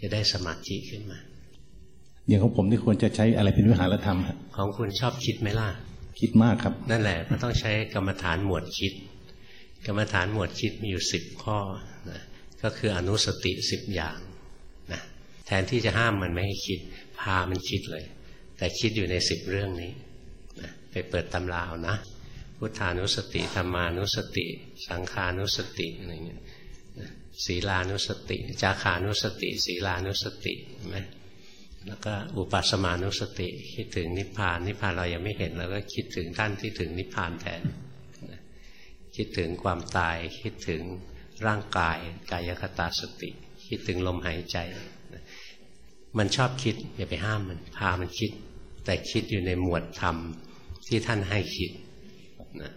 จะได้สมาธิขึ้นมา อย่างของผมที่ควรจะใช้อะไรเป็นวิหารธรรมครับของคุณชอบคิดไหมล่ะ คิดมากครับ นั่นแหละก็ต้องใช้กรรมฐานหมวดคิด กรรมฐานหมวดคิดมีอยู่สิบข้อนะก็คืออนุสติสิบอย่างนะแทนที่จะห้ามมันไม่ให้คิด พามันคิดเลย แต่คิดอยู่ในสิบเรื่องนี้นะไปเปิดตำราเอานะ พุทธานุสติธรรมานุสติ สังขานุสติอะไรเงี้ยศีลานุสติ จาขานุสติ ศีลานุสติเห็นไหมแล้วก็อุปสมานุสติ คิดถึงนิพพาน นิพพานเรายังไม่เห็นเราก็คิดถึงท่านที่ถึงนิพพานแทน คิดถึงความตาย คิดถึงร่างกาย กายคตาสติ คิดถึงลมหายใจ มันชอบคิดอย่าไปห้ามมัน พามันคิด แต่คิดอยู่ในหมวดธรรมที่ท่านให้คิดนะ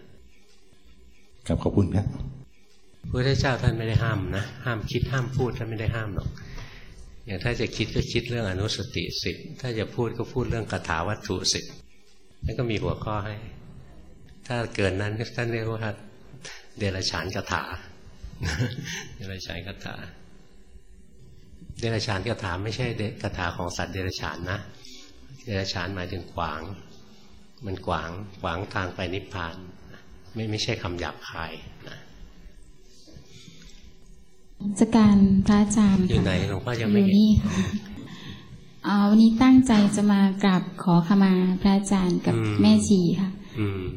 ครับขอบคุณครับพระพุทธเจ้าท่านไม่ได้ห้ามนะ ห้ามคิดห้ามพูดท่านไม่ได้ห้ามหรอกอย่างถ้าจะคิดก็คิดเรื่องอนุสติสิบถ้าจะพูดก็พูดเรื่องคาถาวัตถุสิบนั่นก็มีหัวข้อให้ ถ้าเกินนั้นท่านเรียกว่าเดรัจฉานคาถา เดรัจฉานคาถา เดรัจฉานคาถาไม่ใช่คาถาของสัตว์เดรัจฉานนะ เดรัจฉานหมายถึงขวาง มันขวางขวางทางไปนิพพาน ไม่ไม่ใช่คำหยาบคายนะจะการพระอาจารย์อยู่ไหนหลวงพ่อยังไม่เห็นนี่ค่ะวันนี้ตั้งใจจะมากราบขอขมาพระอาจารย์กับแม่ชีค่ะ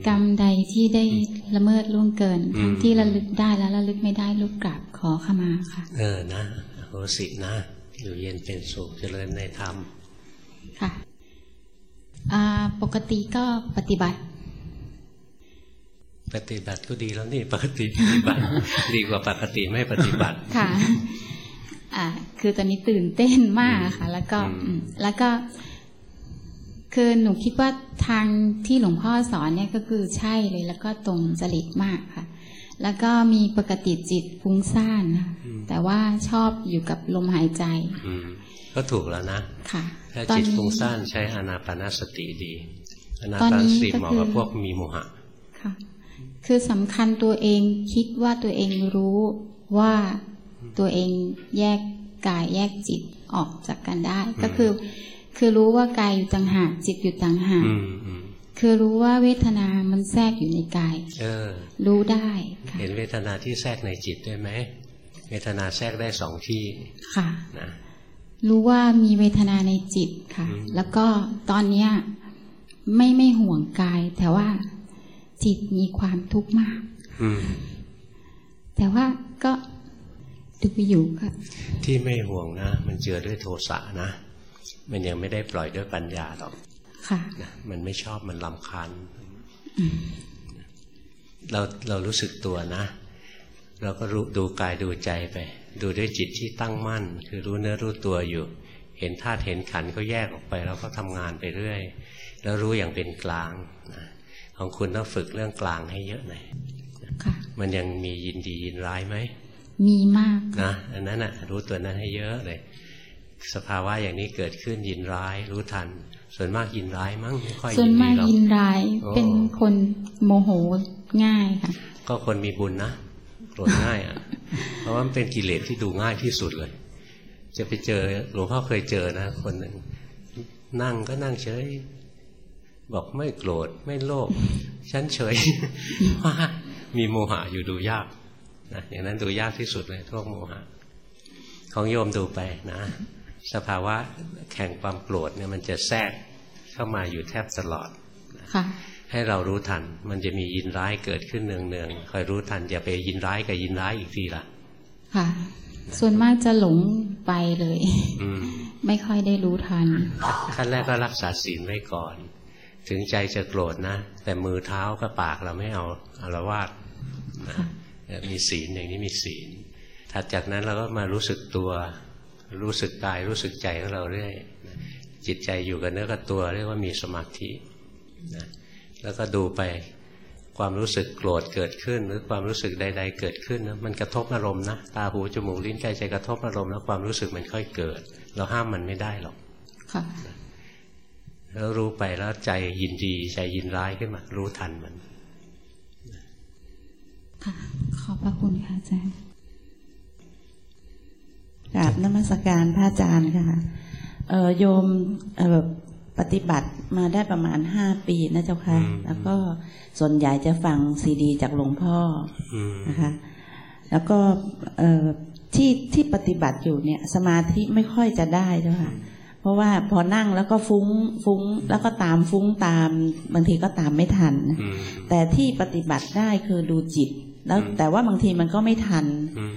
กรรมใดที่ได้ละเมิดล่วงเกินทั้งที่ระลึกได้แล้วระลึกไม่ได้ลูกกราบขอขมาค่ะ เออนะโหสินะ อยู่เย็นเป็นสุขเจริญในธรรมค่ะ ปกติก็ปฏิบัติ ปฏิบัติก็ดีแล้วนี่ปกติปฏิบัติ ดีกว่าปกติไม่ปฏิบัติค่ะอ่าคือตอนนี้ตื่นเต้นมากค่ะ แล้วก็แล้วก็ คือหนูคิดว่าทางที่หลวงพ่อสอนเนี่ยก็คือใช่เลย แล้วก็ตรงจริตมากค่ะ แล้วก็มีปกติจิตฟุ้งซ่านนะแต่ว่าชอบอยู่กับลมหายใจ ก็ถูกแล้วนะค่ะถ้าจิตฟุ้งซ่านใช้อนาปนาสติดีอนาปนาสติเหมาะกับพวกมีโมหะค่ะ คือสำคัญตัวเองคิดว่าตัวเองรู้ว่าตัวเองแยกกายแยกจิตออกจากกันได้ ก็คือ คือรู้ว่ากายอยู่ต่างหากจิตอยู่ต่างหากคือรู้ว่าเวทนามันแทรกอยู่ในกาย เออ รู้ได้เห็นเวทนาที่แทรกในจิตได้ไหม เวทนาแทรกได้สองที่ ค่ะนะ รู้ว่ามีเวทนาในจิตค่ะ แล้วก็ตอนเนี้ยไม่ไม่ห่วงกาย แต่ว่าจิตมีความทุกข์มากแต่ว่าก็ดูไปอยู่ค่ะที่ไม่ห่วงนะ มันเจือด้วยโทสะนะ มันยังไม่ได้ปล่อยด้วยปัญญาหรอกค่ะนะมันไม่ชอบมันลำคาญเราเรารู้สึกตัวนะ เราก็รู้ดูกายดูใจไป ดูด้วยจิตที่ตั้งมั่น คือรู้เนื้อรู้ตัวอยู่ เห็นธาตุเห็นขันก็แยกออกไปเราก็ทำงานไปเรื่อย แล้วรู้อย่างเป็นกลางนะของคุณต้องฝึกเรื่องกลางให้เยอะหน่อยมันยังมียินดียินร้ายไหมมีมากนะอันนั้นอะ รู้ตัวนั้นให้เยอะเลย สภาวะอย่างนี้เกิดขึ้นยินร้าย รู้ทัน ส่วนมากยินร้ายมั้งไม่ค่อยส่วนมากยินร้าย เป็นคนโมโหง่ายค่ะ ก็คนมีบุญนะโกรธง่ายอะ เพราะว่ามันเป็นกิเลสที่ดูง่ายที่สุดเลย จะไปเจอหลวงพ่อเคยเจอนะ คนหนึ่งนั่งก็นั่งเฉย บอกไม่โกรธไม่โลภฉันเฉยว่ามีโมหะอยู่ดูยากนะอย่างนั้นดูยากที่สุดเลยพวกโมหะ ของโยมดูไปนะ สภาวะแข่งความโกรธเนี่ยมันจะแทรกเข้ามาอยู่แทบตลอดค่ะ ให้เรารู้ทัน มันจะมียินร้ายเกิดขึ้นเนืองๆคอยรู้ทัน อย่าไปยินร้ายกับยินร้ายอีกทีละค่ะ ส่วนมากจะหลงไปเลยอืมไม่ค่อยได้รู้ทัน ขั้นแรกก็รักษาศีลไว้ก่อน ถึงใจจะโกรธนะ แต่มือเท้ากับปากเราไม่เอาอารวาสนะมีศีลอย่างนี้มีศีล ถัดจากนั้นเราก็มารู้สึกตัว รู้สึกกายรู้สึกใจของเราเรื่อยจิตใจอยู่กับเนื้อกับตัว เรียกว่ามีสมาธินะ แล้วก็ดูไปความรู้สึกโกรธเกิดขึ้น หรือความรู้สึกใด ๆ เกิดขึ้นนะมันกระทบอารมณ์นะตาหูจมูกลิ้นกายใจกระทบอารมณ์แล้วความรู้สึกมันค่อยเกิด เราห้ามมันไม่ได้หรอกค่ะแล้วรู้ไปแล้วใจยินดีใจยินร้ายขึ้นมา รู้ทันมันค่ะขอบพระคุณค่ะอาจารย์กราบนมัสการพระอาจารย์ค่ะเออโยมเออ ปฏิบัติมาได้ประมาณห้าปีนะเจ้าค่ะอืมแล้วก็ส่วนใหญ่จะฟังซีดี จากหลวงพ่ออืมนะคะ แล้วก็เอ่อที่ที่ปฏิบัติอยู่เนี่ย สมาธิไม่ค่อยจะได้เจ้าค่ะ เพราะว่าพอนั่งแล้วก็ฟุ้งฟุ้ง แล้วก็ตามฟุ้งตามบางทีก็ตามไม่ทันอืมแต่ที่ปฏิบัติได้คือดูจิต แล้วอืมแต่ว่าบางทีมันก็ไม่ทันอืม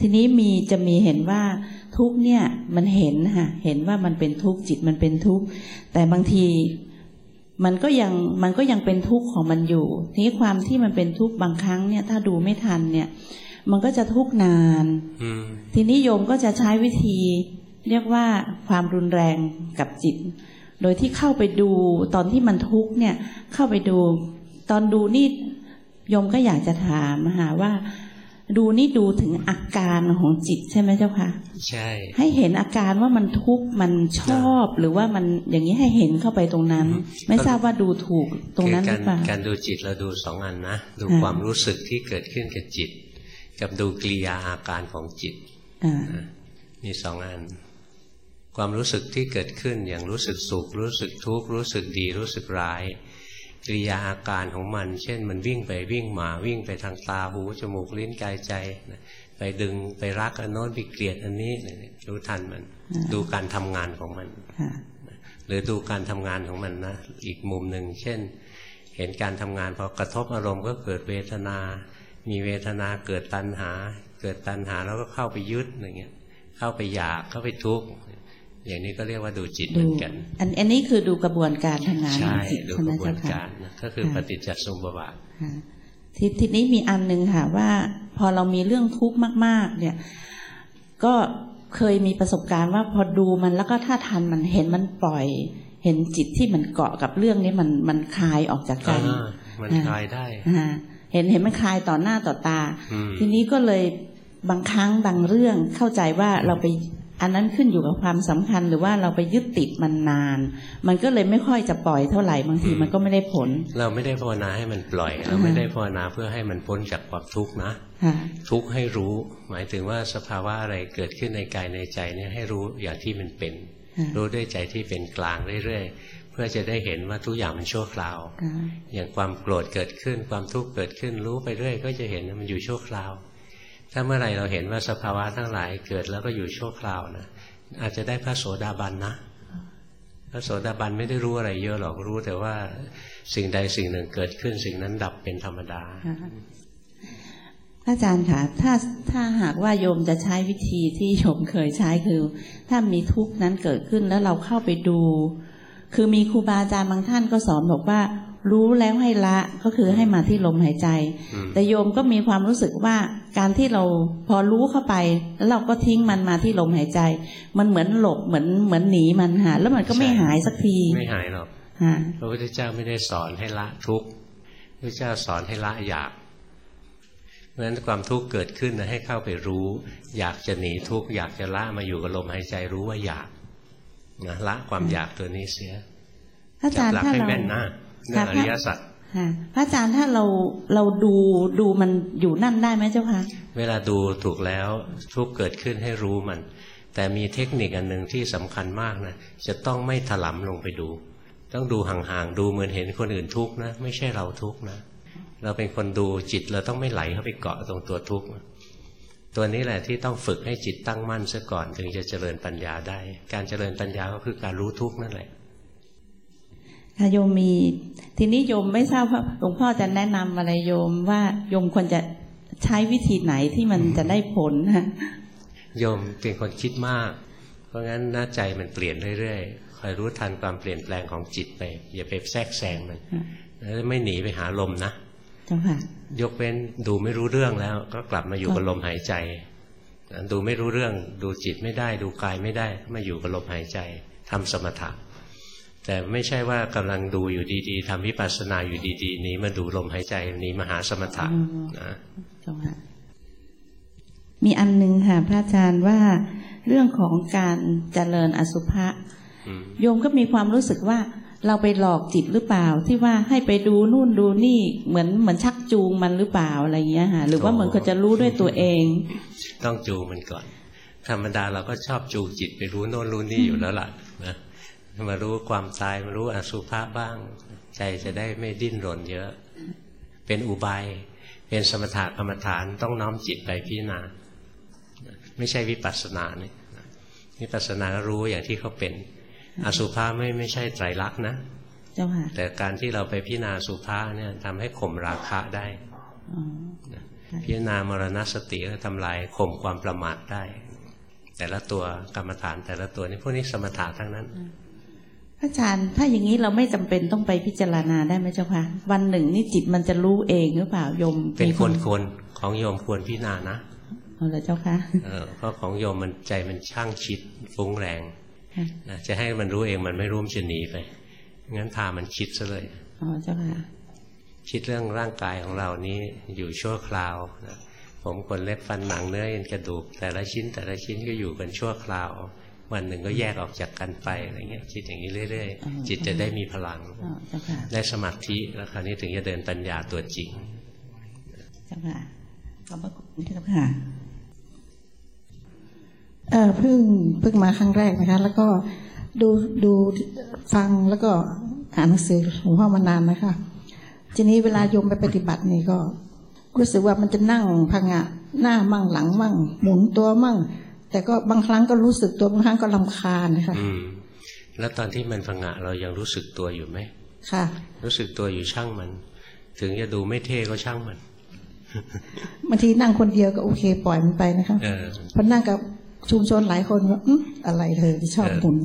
ทีนี้มีจะมีเห็นว่าทุกข์เนี่ยมันเห็นค่ะเห็นว่ามันเป็นทุกข์จิตมันเป็นทุกข์แต่บางทีมันก็ยังมันก็ยังเป็นทุกข์ของมันอยู่ ทีนี้ความที่มันเป็นทุกข์บางครั้งเนี่ย ถ้าดูไม่ทันเนี่ย มันก็จะทุกข์นานอืมทีนี้โยมก็จะใช้วิธี เรียกว่าความรุนแรงกับจิต โดยที่เข้าไปดูตอนที่มันทุกข์เนี่ย เข้าไปดู ตอนดูนี่โยมก็อยากจะถามหาว่า ดูนี่ดูถึงอาการของจิตใช่ไหมเจ้าค่ะ ใช่ ให้เห็นอาการว่ามันทุกข์มันชอบหรือว่ามันอย่างนี้ให้เห็นเข้าไปตรงนั้น ไม่ทราบว่าดูถูกตรงนั้นหคืรืออเปล่าการการดูจิตเราดูสองอันนะ ดูค่ะความรู้สึกที่เกิดขึ้นกับจิต กับดูกิริยาอาการของจิตอ่ามีสองอัน ความรู้สึกที่เกิดขึ้นอย่างรู้สึกสุขรู้สึกทุกข์รู้สึกดีรู้สึกร้าย กิริยาอาการของมัน เช่น มันวิ่งไปวิ่งมาวิ่งไปทางตาหูจมูกลิ้นกายใจไปดึงไปรักอันโน้นไปเกลียดอันนี้เนี่ยรู้ทันมัน ดูการทำงานของมันหรือดูการทำงานของมันนะอีกมุมหนึ่งเช่น เห็นการทำงานพอกระทบอารมณ์ก็เกิดเวทนา มีเวทนาเกิดตัณหา เกิดตัณหาแล้วก็เข้าไปยึดอย่างเงี้ย เข้าไปอยากเข้าไปทุกข์ อย่างนี้ก็เรียกว่าดูจิตเหดูมือนกัน อันอันนี้คือดูกระบวนการทำงานขใช่องจิตดูใช่ไหกมระบวเจ้านค่ะการนะก็คือปฏิจจสมุปบาทค่ะททีนี้มีอันหนึ่งค่ะ ว่าพอเรามีเรื่องทุกข์มาก ๆ เนี่ย ก็เคยมีประสบการณ์ว่าพอดูมันแล้วก็ถ้าทันมันเห็นมันปล่อย เห็นจิตที่มันเกาะกับเรื่องนี้มันมันคลายออกจากกันอ่ามันคลายได้อ่าเห็นเห็นมันคลายต่อหน้าต่อตาอืมทีนี้ก็เลยบางครั้งบางเรื่องเข้าใจว่าเราไป อันนั้นขึ้นอยู่กับความสำคัญหรือว่าเราไปยึดติดมันนาน มันก็เลยไม่ค่อยจะปล่อยเท่าไหร่บางทีมันก็ไม่ได้ผล เราไม่ได้ภาวนาให้มันปล่อย เราไม่ได้ภาวนาเพื่อให้มันพ้นจากความทุกข์นะค่ะทุกข์ให้รู้ หมายถึงว่าสภาวะอะไรเกิดขึ้นในกายในใจเนี่ยให้รู้อย่างที่มันเป็นค่ะรู้ด้วยใจที่เป็นกลางเรื่อยๆเพื่อจะได้เห็นว่าทุกอย่างมันชั่วคราวค่ะอย่างความโกรธเกิดขึ้นความทุกข์เกิดขึ้นรู้ไปเรื่อยก็จะเห็นว่ามันอยู่ชั่วคราว ถ้าเมื่อไหร่เราเห็นว่าสภาวะทั้งหลายเกิดแล้วก็อยู่ชั่วคราวนะอาจจะได้พระโสดาบันนะพระโสดาบันไม่ได้รู้อะไรเยอะหรอกรู้แต่ว่าสิ่งใดสิ่งหนึ่งเกิดขึ้นสิ่งนั้นดับเป็นธรรมดาพระอาจารย์คะถ้าถ้าหากว่าโยมจะใช้วิธีที่โยมเคยใช้คือ ถ้ามีทุกข์นั้นเกิดขึ้นแล้วเราเข้าไปดู คือมีครูบาอาจารย์บางท่านก็สอนบอกว่า รู้แล้วให้ละก็คือให้มาที่ลมหายใจอืมแต่โยมก็มีความรู้สึกว่าการที่เราพอรู้เข้าไป แล้วเราก็ทิ้งมันมาที่ลมหายใจ มันเหมือนหลบเหมือนเหมือนหนีมันหาแล้วมันก็ไม่หายสักทีไม่หายหรอกฮะพระพุทธเจ้าไม่ได้สอนให้ละทุกข์พระเจ้าสอนให้ละอยากเพราะฉะนั้นความทุกข์เกิดขึ้นนะให้เข้าไปรู้ อยากจะหนีทุกข์อยากจะละมาอยู่กับลมหายใจรู้ว่าอยากนะละความอยากตัวนี้เสียพระอาจัจารย์หลักถ้าให้เราแม่นนะ เรื่องอริยสัจค่ะพระอาจารย์ถ้าเราเราดูดูมันอยู่นั่นได้ไหมเจ้าคะเวลาดูถูกแล้วทุกข์เกิดขึ้นให้รู้มัน แต่มีเทคนิคอันหนึ่งที่สำคัญมากนะจะต้องไม่ถลำลงไปดู ต้องดูห่างๆดูเหมือนเห็นคนอื่นทุกข์นะ ไม่ใช่เราทุกข์นะเราเป็นคนดูจิตเราต้องไม่ไหลเข้าไปเกาะตรงตัวทุกข์ตัวนี้แหละที่ต้องฝึกให้จิตตั้งมั่นซะก่อน ถึงจะเจริญปัญญาได้ การเจริญปัญญาก็คือการรู้ทุกข์นั่นแหละ ค่ะโยมมี ทีนี้โยมไม่ทราบว่าหลวงพ่อจะแนะนำอะไรโยมว่าโยมควรจะใช้วิธีไหนที่มันจะได้ผลนะโยมเป็นคนคิดมาก เพราะงั้นหน้าใจมันเปลี่ยนเรื่อยๆคอยรู้ทันความเปลี่ยนแปลงของจิตไป อย่าไปแทรกแซงมันแล้วไม่หนีไปหาลมนะยกเว้นดูไม่รู้เรื่องแล้ว ก็กลับมาอยู่กับลมหายใจดูไม่รู้เรื่อง ดูจิตไม่ได้ ดูกายไม่ได้มาอยู่กับลมหายใจทำสมถะ แต่ไม่ใช่ว่ากำลังดูอยู่ดีๆทำวิปัสสนาอยู่ดีๆนี้มาดูลมหายใจนี้มาหาสมถะนะมีอันนึงค่ะพระอาจารย์ว่าเรื่องของการเจริญอสุภะโยมก็มีความรู้สึกว่าเราไปหลอกจิตหรือเปล่า ที่ว่าให้ไปดูนู่นดูนี่เหมือนเหมือนชักจูงมันหรือเปล่าอะไรเงี้ยค่ะหรือว่าเหมือนเขาจะรู้ด้วยตัวเอง ต้องจูงมันก่อน ธรรมดาเราก็ชอบจูงจิตไปรู้โน่นรู้นี่อยู่แล้วล่ะนะ มารู้ความตายมารู้อสุภะบ้าง ใจจะได้ไม่ดิ้นรนเยอะ เป็นอุบาย เป็นสมถะกรรมฐานต้องน้อมจิตไปพิจารณา ไม่ใช่วิปัสสนาเนี่ยวิปัสสนารู้อย่างที่เขาเป็น อสุภะไม่ไม่ใช่ไตรลักษณ์นะแต่การที่เราไปพิจารณาสุภาเนี่ยทำให้ข่มราคะได้พิจารณามรณสติก็ทำลายข่มความประมาทได้ แต่ละตัวกรรมฐานแต่ละตัวนี่พวกนี้สมถะทั้งนั้น อาจารย์ถ้าอย่างนี้เราไม่จำเป็นต้องไปพิจารณาได้ไหมเจ้าคะวันหนึ่งนี่จิตมันจะรู้เองหรือเปล่าโยม เป็นคนคนของโยมควรพิจารณานะเอาละเจ้าคะเพราะของโยมมันใจมันช่างคิดฟุ้งแรงนะจะให้มันรู้เองมันไม่รู้มันจะหนีไปงั้นพามันคิดซะเลยอ๋อเจ้าค่ะคิดเรื่องร่างกายของเรานี้อยู่ชั่วคราวนะผมขนเล็บฟันหนังเนื้อเอ็นกระดูก แต่ละชิ้นแต่ละชิ้นก็อยู่กันชั่วคราว วันหนึ่งก็แยกออกจากกันไปอะไรเงี้ยคิดอย่างนี้เรื่อยๆ จิตจะได้มีพลัง ได้สมาธิแล้วคราวนี้ถึงจะเดินปัญญาตัวจริงเจ้าค่ะขอบพระคุณเจ้าค่ะเออเพิ่งเพิ่งมาครั้งแรกนะคะ แล้วก็ดูดูฟังแล้วก็อ่านหนังสือหลวงพ่อมานานนะคะทีนี้เวลาโยมไปปฏิบัตินี่ก็ รู้สึกว่ามันจะนั่งพังอะหน้ามั่งหลังมั่ง หมุนตัวมั่ง แต่ก็บางครั้งก็รู้สึกตัวบางครั้งก็ลำคาญนะคะอืมแล้วตอนที่มันพังอะเรายังรู้สึกตัวอยู่ไหมค่ะ รู้สึกตัวอยู่ช่างมัน ถึงจะดูไม่เท่ก็ช่างมันบางทีนั่งคนเดียวก็โอเค ปล่อยมันไปนะคะพอนั่งกับชุมชนหลายคนว่าอะไรเธอที่ชอบหมุน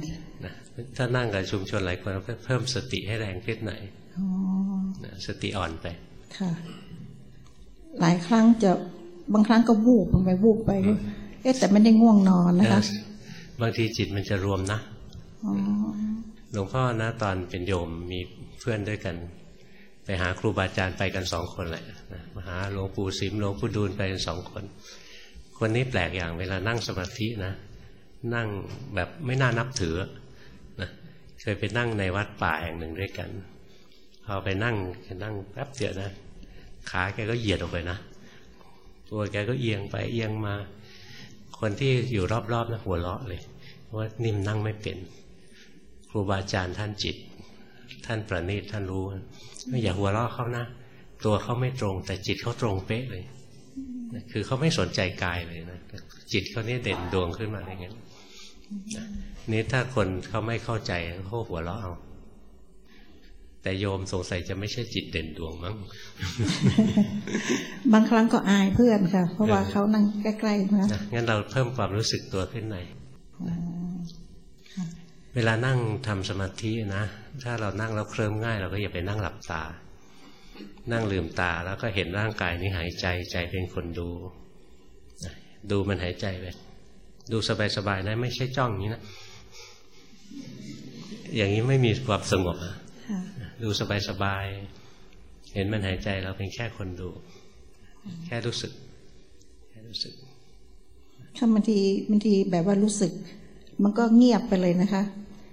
ถ้านั่งกับชุมชนหลายคนเพิ่มสติให้แรงขึ้นหน่อยสติอ่อนไป ค่ะ หลายครั้งจะบางครั้งก็วูบไปวูบไป เอ๊ะแต่ไม่ได้ง่วงนอนนะคะ บางทีจิตมันจะรวมนะหลวงพ่อนะตอนเป็นโยมมีเพื่อนด้วยกัน ไปหาครูบาอาจารย์ไปกันสองคนแหละมาหาหลวงปู่สิมหลวงปู่ดูลไปกันสองคน คนนี้แปลกอย่างเวลานั่งสมาธินะนั่งแบบไม่น่านับถือนะเคยไปนั่งในวัดป่าแห่งหนึ่งด้วยกันพอไปนั่งนั่งแป๊บเดียวนะขาแกก็เหยียดออกไปนะตัวแกก็เอียงไปเอียงมา คนที่อยู่รอบๆนะหัวเราะเลยว่านิ่มนั่งไม่เป็นครูบาอาจารย์ท่านจิต ท่านประณีตท่านรู้ไม่อย่าหัวเราะเขานะตัวเขาไม่ตรง แต่จิตเขาตรงเป๊ะเลยคือเขาไม่สนใจกายเลยนะจิตเขานี่เด่นดวงขึ้นมาอย่างเงี้ยนี่ถ้าคนเขาไม่เข้าใจเขาหัวเราะเอา แต่โยมสงสัยจะไม่ใช่จิตเด่นดวงมั้ง บางครั้งก็อายเพื่อนค่ะ เพราะว่าเขานั่งใกล้ๆนะงั้นเราเพิ่มความรู้สึกตัวขึ้นหน่อยเวลานั่งทำสมาธินะ ถ้าเรานั่งแล้วเคลิ้มง่าย เราก็อย่าไปนั่งหลับตา นั่งลืมตาแล้วก็เห็นร่างกายนี้หายใจใจเป็นคนดู ดูมันหายใจไป ดูสบายๆนะไม่ใช่จ้องอย่างนี้นะ อย่างนี้ไม่มีความสงบอะ ดูสบายๆ เห็นมันหายใจเราเป็นแค่คนดู แค่รู้สึก แค่รู้สึกถ้าบางทีบางทีแบบว่ารู้สึก มันก็เงียบไปเลยนะคะ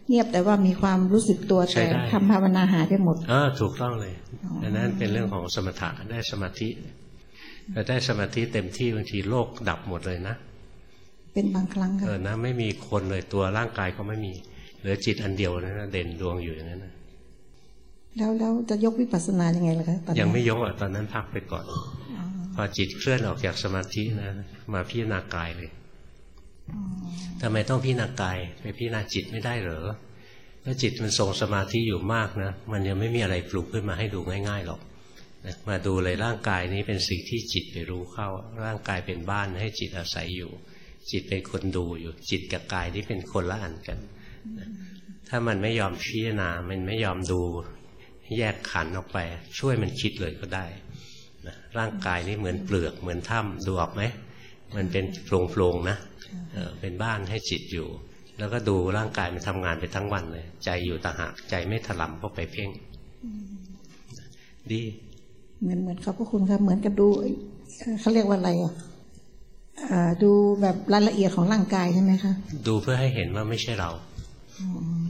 เงียบแต่ว่ามีความรู้สึกตัวแต่ทำภาวนาหาได้หมดอ่าถูกต้องเลยอันนั้นเป็นเรื่องของสมถะได้สมาธิแต่ได้สมาธิเต็มที่บางทีโลกดับหมดเลยนะ เป็นบางครั้งค่ะเออนะไม่มีคนเลยตัวร่างกายก็ไม่มี เหลือจิตอันเดียวนะเด่นดวงอยู่อย่างนั้นนะ แล้วแล้วจะยกวิปัสสนายังไงล่ะคะตอนยังนี้ไม่ยกอะตอนนั้นพักไปก่อนพอจิตเคลื่อนออกจากสมาธินะ มาพิจารณากายเลยทำไมต้องพิจารณากายไปพิจารณาจิตไม่ได้เหรอถ้าจิตมันทรงสมาธิอยู่มากนะมันยังไม่มีอะไรปลุกขึ้นมาให้ดูง่ายๆหรอกนะมาดูเลยร่างกายนี้เป็นสิ่งที่จิตไปรู้เข้า ร่างกายเป็นบ้านให้จิตอาศัยอยู่ จิตเป็นคนดูอยู่ จิตกับกายนี่เป็นคนละอันกันนะถ้ามันไม่ยอมพิจารณา มันไม่ยอมดู แยกขันออกไป ช่วยมันคิดเลยก็ได้นะร่างกายนี่เหมือนเปลือกเหมือนถ้ำดูออกไหมมันเป็นโพรงๆนะเออเป็นบ้านให้จิตอยู่ แล้วก็ดูร่างกายมันทำงานไปทั้งวันเลย ใจอยู่ต่างหากใจไม่ถลำเข้าไปเพ่งดี เหมือนเหมือนขอบพระคุณครับ เหมือนกับดูเอ่อเขาเรียกว่าอะไรอะอ่าดูแบบรายละเอียดของร่างกายใช่ไหมคะ ดูเพื่อให้เห็นว่าไม่ใช่เรา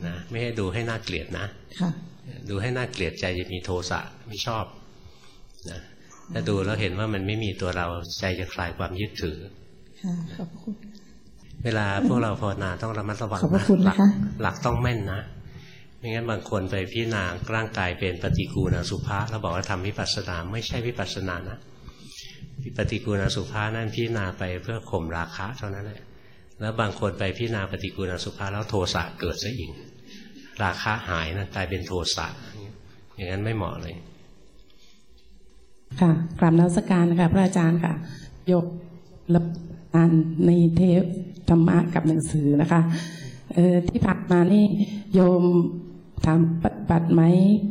นะไม่ให้ดูให้น่าเกลียดนะค่ะ ดูให้น่าเกลียดใจจะมีโทสะไม่ชอบนะถ้าดูแล้วเห็นว่ามันไม่มีตัวเราใจจะคลายความยึดถือค่ะขอบพระคุณเวลาพวกเราภาวนาต้องระมัดระวังขอบพระคุณหลันะคะหลักต้องแม่นนะไม่งั้นบางคนไปพิจารณาร่างกายเป็นปฏิกูณอสุภะแล้วบอกว่าทำวิปัสสนาไม่ใช่วิปัสสนานะปฏิกูณอสุภะนั่นพิจารณาไปเพื่อข่มราคะเท่านั้นแหละแล้วบางคนไปพิจารณาปฏิกูณอสุภะแล้วโทสะเกิดซะอีก ราคะหายนะกลายเป็นโทสะอย่างนั้นไม่เหมาะเลย ค่ะกราบนมัสการค่ะ พระอาจารย์ค่ะ ยกรับอ่านในเทปธรรมะกับหนังสือนะคะเออที่ผ่านมานี่โยมถามปฏิบัติไหม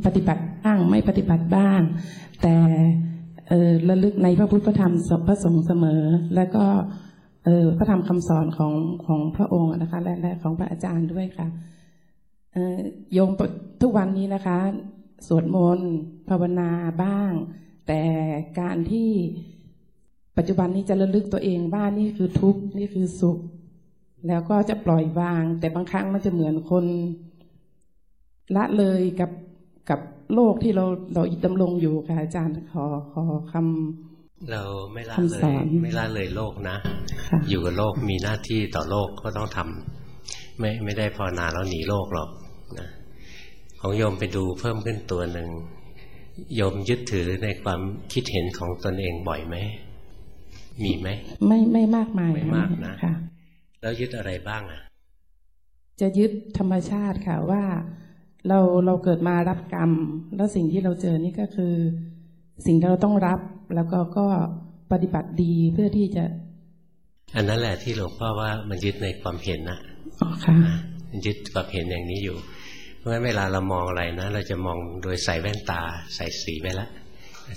ปฏิบัติบ้างไม่ปฏิบัติบ้าง แต่เออระลึกในพระพุทธธรรมพระสงฆ์เสมอ แล้วก็เออพระธรรมคำสอนของของพระองค์นะคะและและของพระอาจารย์ด้วยค่ะ โยมทุกวันนี้นะคะ สวดมนต์ภาวนาบ้าง แต่การที่ปัจจุบันนี้จะระลึกตัวเองว่านี่คือทุกข์นี่คือสุข แล้วก็จะปล่อยวาง แต่บางครั้งมันจะเหมือนคน ละเลยกับกับโลกที่เราเราดำรงอยู่ค่ะอาจารย์ขอขอคเราไม่ละคำเลสอยนไม่ละเลยโลกนะำค่ะอยู่กับโลกมีหน้าที่ต่อโลกก็ต้องทำ ไม่ไม่ได้ภาวนาแล้วหนีโลกหรอกนะของโยมไปดูเพิ่มขึ้นตัวหนึ่งโยมยึดถือในความคิดเห็นของตนเองบ่อยไหมมีไหมไม่ไม่มากมายไม่มากนะค่ะ แล้วยึดอะไรบ้างอะ จะยึดธรรมชาติค่ะว่าเราเราเกิดมารับกรรม แล้วสิ่งที่เราเจอนี่ก็คือ สิ่งที่เราต้องรับแล้วก็ก็ปฏิบัติดีเพื่อที่จะ อันนั้นแหละที่หลวงพ่อว่ามันยึดในความเห็นนะอ๋อค่ะมัน ยึดความเห็นอย่างนี้อยู่ เพราะฉะนั้นเวลาเรามองอะไรนะ เราจะมองโดยใส่แว่นตาใส่สีไปแล้ว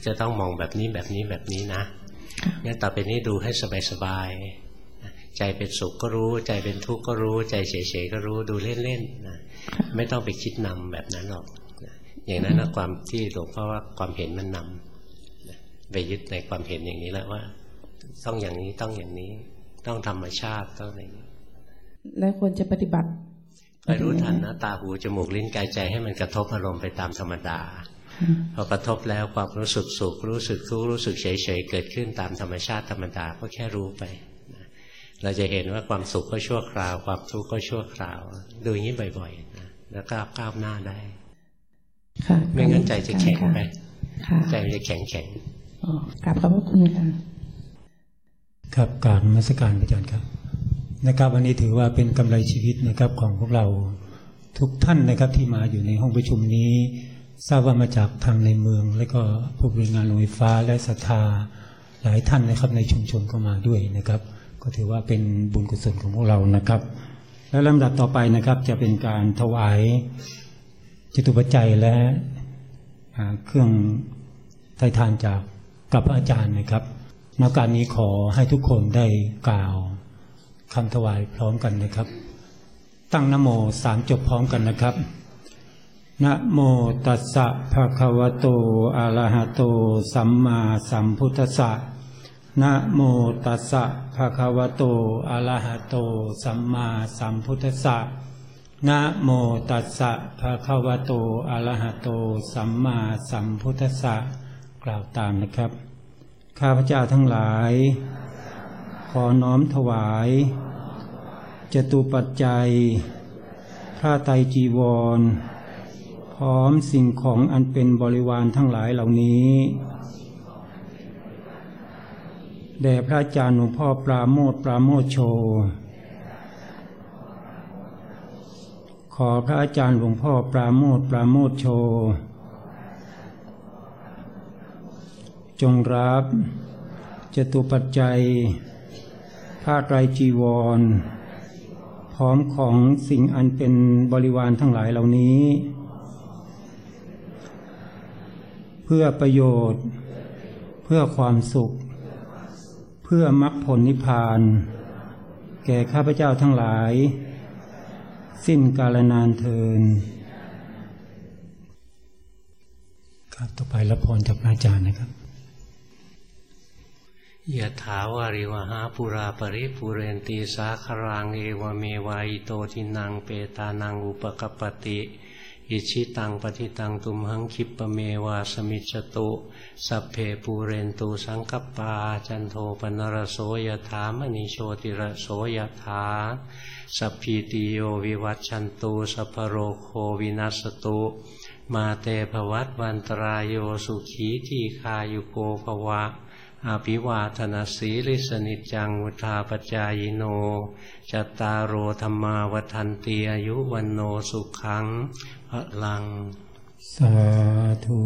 จะต้องมองแบบนี้แบบนี้แบบนี้นะงั้นต่อไปนี้ดูให้สบายๆใจเป็นสุขก็รู้ ใจเป็นทุกข์ก็รู้ ใจเฉยๆก็รู้ดูเล่นๆนะไม่ต้องไปคิดนำแบบนั้นหรอกอย่างนั้นนะความที่หลวงพ่อว่าความเห็นมันนำนะไปยึดในความเห็นอย่างนี้แล้วว่า ต้องอย่างนี้ต้องอย่างนี้ ต้องธรรมชาติต้องอย่างนี้ แล้วควรจะปฏิบัติคอยรู้ทันนะตาหูจมูกลิ้นกายใจให้มันกระทบอารมณ์ไปตามธรรมดาพอกระทบแล้วความรู้สึกสุขรู้สึกทุกข์รู้สึกเฉยๆเกิดขึ้นตามธรรมชาติธรรมดาก็แค่รู้ไปนะเราจะเห็นว่าความสุขก็ชั่วคราว ความทุกข์ก็ชั่วคราว ดูอย่างนี้บ่อยๆนะแล้วก็ก้าวหน้าได้ค่ะไม่งั้นใจจะแข็งไปค่ะใจมันจะแข็งแข็งอ๋อกราบขอบพระคุณค่ะครับกรารมาสการอาจารย์ครับ นะครับวันนี้ถือว่าเป็นกำไรชีวิตนะครับของพวกเราทุกท่านนะครับที่มาอยู่ในห้องประชุมนี้ ทราบว่ามาจากทางในเมือง และก็ผู้บริงานโรงไฟฟ้าและศรัทธาหลายท่านนะครับในชุมชนก็มาด้วยนะครับ ก็ถือว่าเป็นบุญกุศลของพวกเรานะครับ และลำดับต่อไปนะครับจะเป็นการถวายจตุปัจจัยและเครื่องไถ่ทานจากกับอาจารย์นะครับในอกาสนี้ขอให้ทุกคนได้กล่าว คำถวายพร้อมกันนะครับ ตั้งนโมสามจบพร้อมกันนะครับนะโมตัสสะภะคะวะโตอะระหะโต สัมมาสัมพุทธัสสะนะโมตัสสะภะคะวะโตอะระหะโต สัมมาสัมพุทธัสสะนะโมตัสสะภะคะวะโตอะระหะโต สัมมาสัมพุทธัสสะกล่าวตามนะครับ ข้าพเจ้าทั้งหลาย ขอน้อมถวายจตุปัจจัยผ้าไตรจีวร พร้อมสิ่งของอันเป็นบริวารทั้งหลายเหล่านี้แด่พระอาจารย์หลวงพ่อปราโมทปราโมทโช ขอพระอาจารย์หลวงพ่อปราโมทปราโมทโช จงรับจตุปัจจัย ผ้าไตรจีวร พร้อมของสิ่งอันเป็นบริวารทั้งหลายเหล่านี้ เพื่อประโยชน์ เพื่อความสุข เพื่อมรรคผลนิพพาน แก่ข้าพเจ้าทั้งหลาย สิ้นกาลนานเทินครับต่อไปรับพรจากอาจารย์นะครับ ยะถาวาริวหาปุราปริปุเรนตีสาครังเอวเมวายโตทินังเปตานังอุปกปปติอิจฉิตังปัตถิตังตุมหัง ขิปปะเมวะ สะมิชฌะตุ สัพเพปูเรนตุ สังกัปปา จันโทปัณณะระโส ยะถา มะณิ โชติระโส ยะถาสัพพีติโยวิวัชชันตุ สัพพะโรโควินัสสะตุ มาเต ภะวัตวันตะราโยสุขีทีฆายุโก ภะวะ อะภิวาทะนะสีลิสสะ นิจจังวุฑฒาปะจายิโนจตารโรธรรมาวันตีอายุวันโนสุขังพลัง สาธุ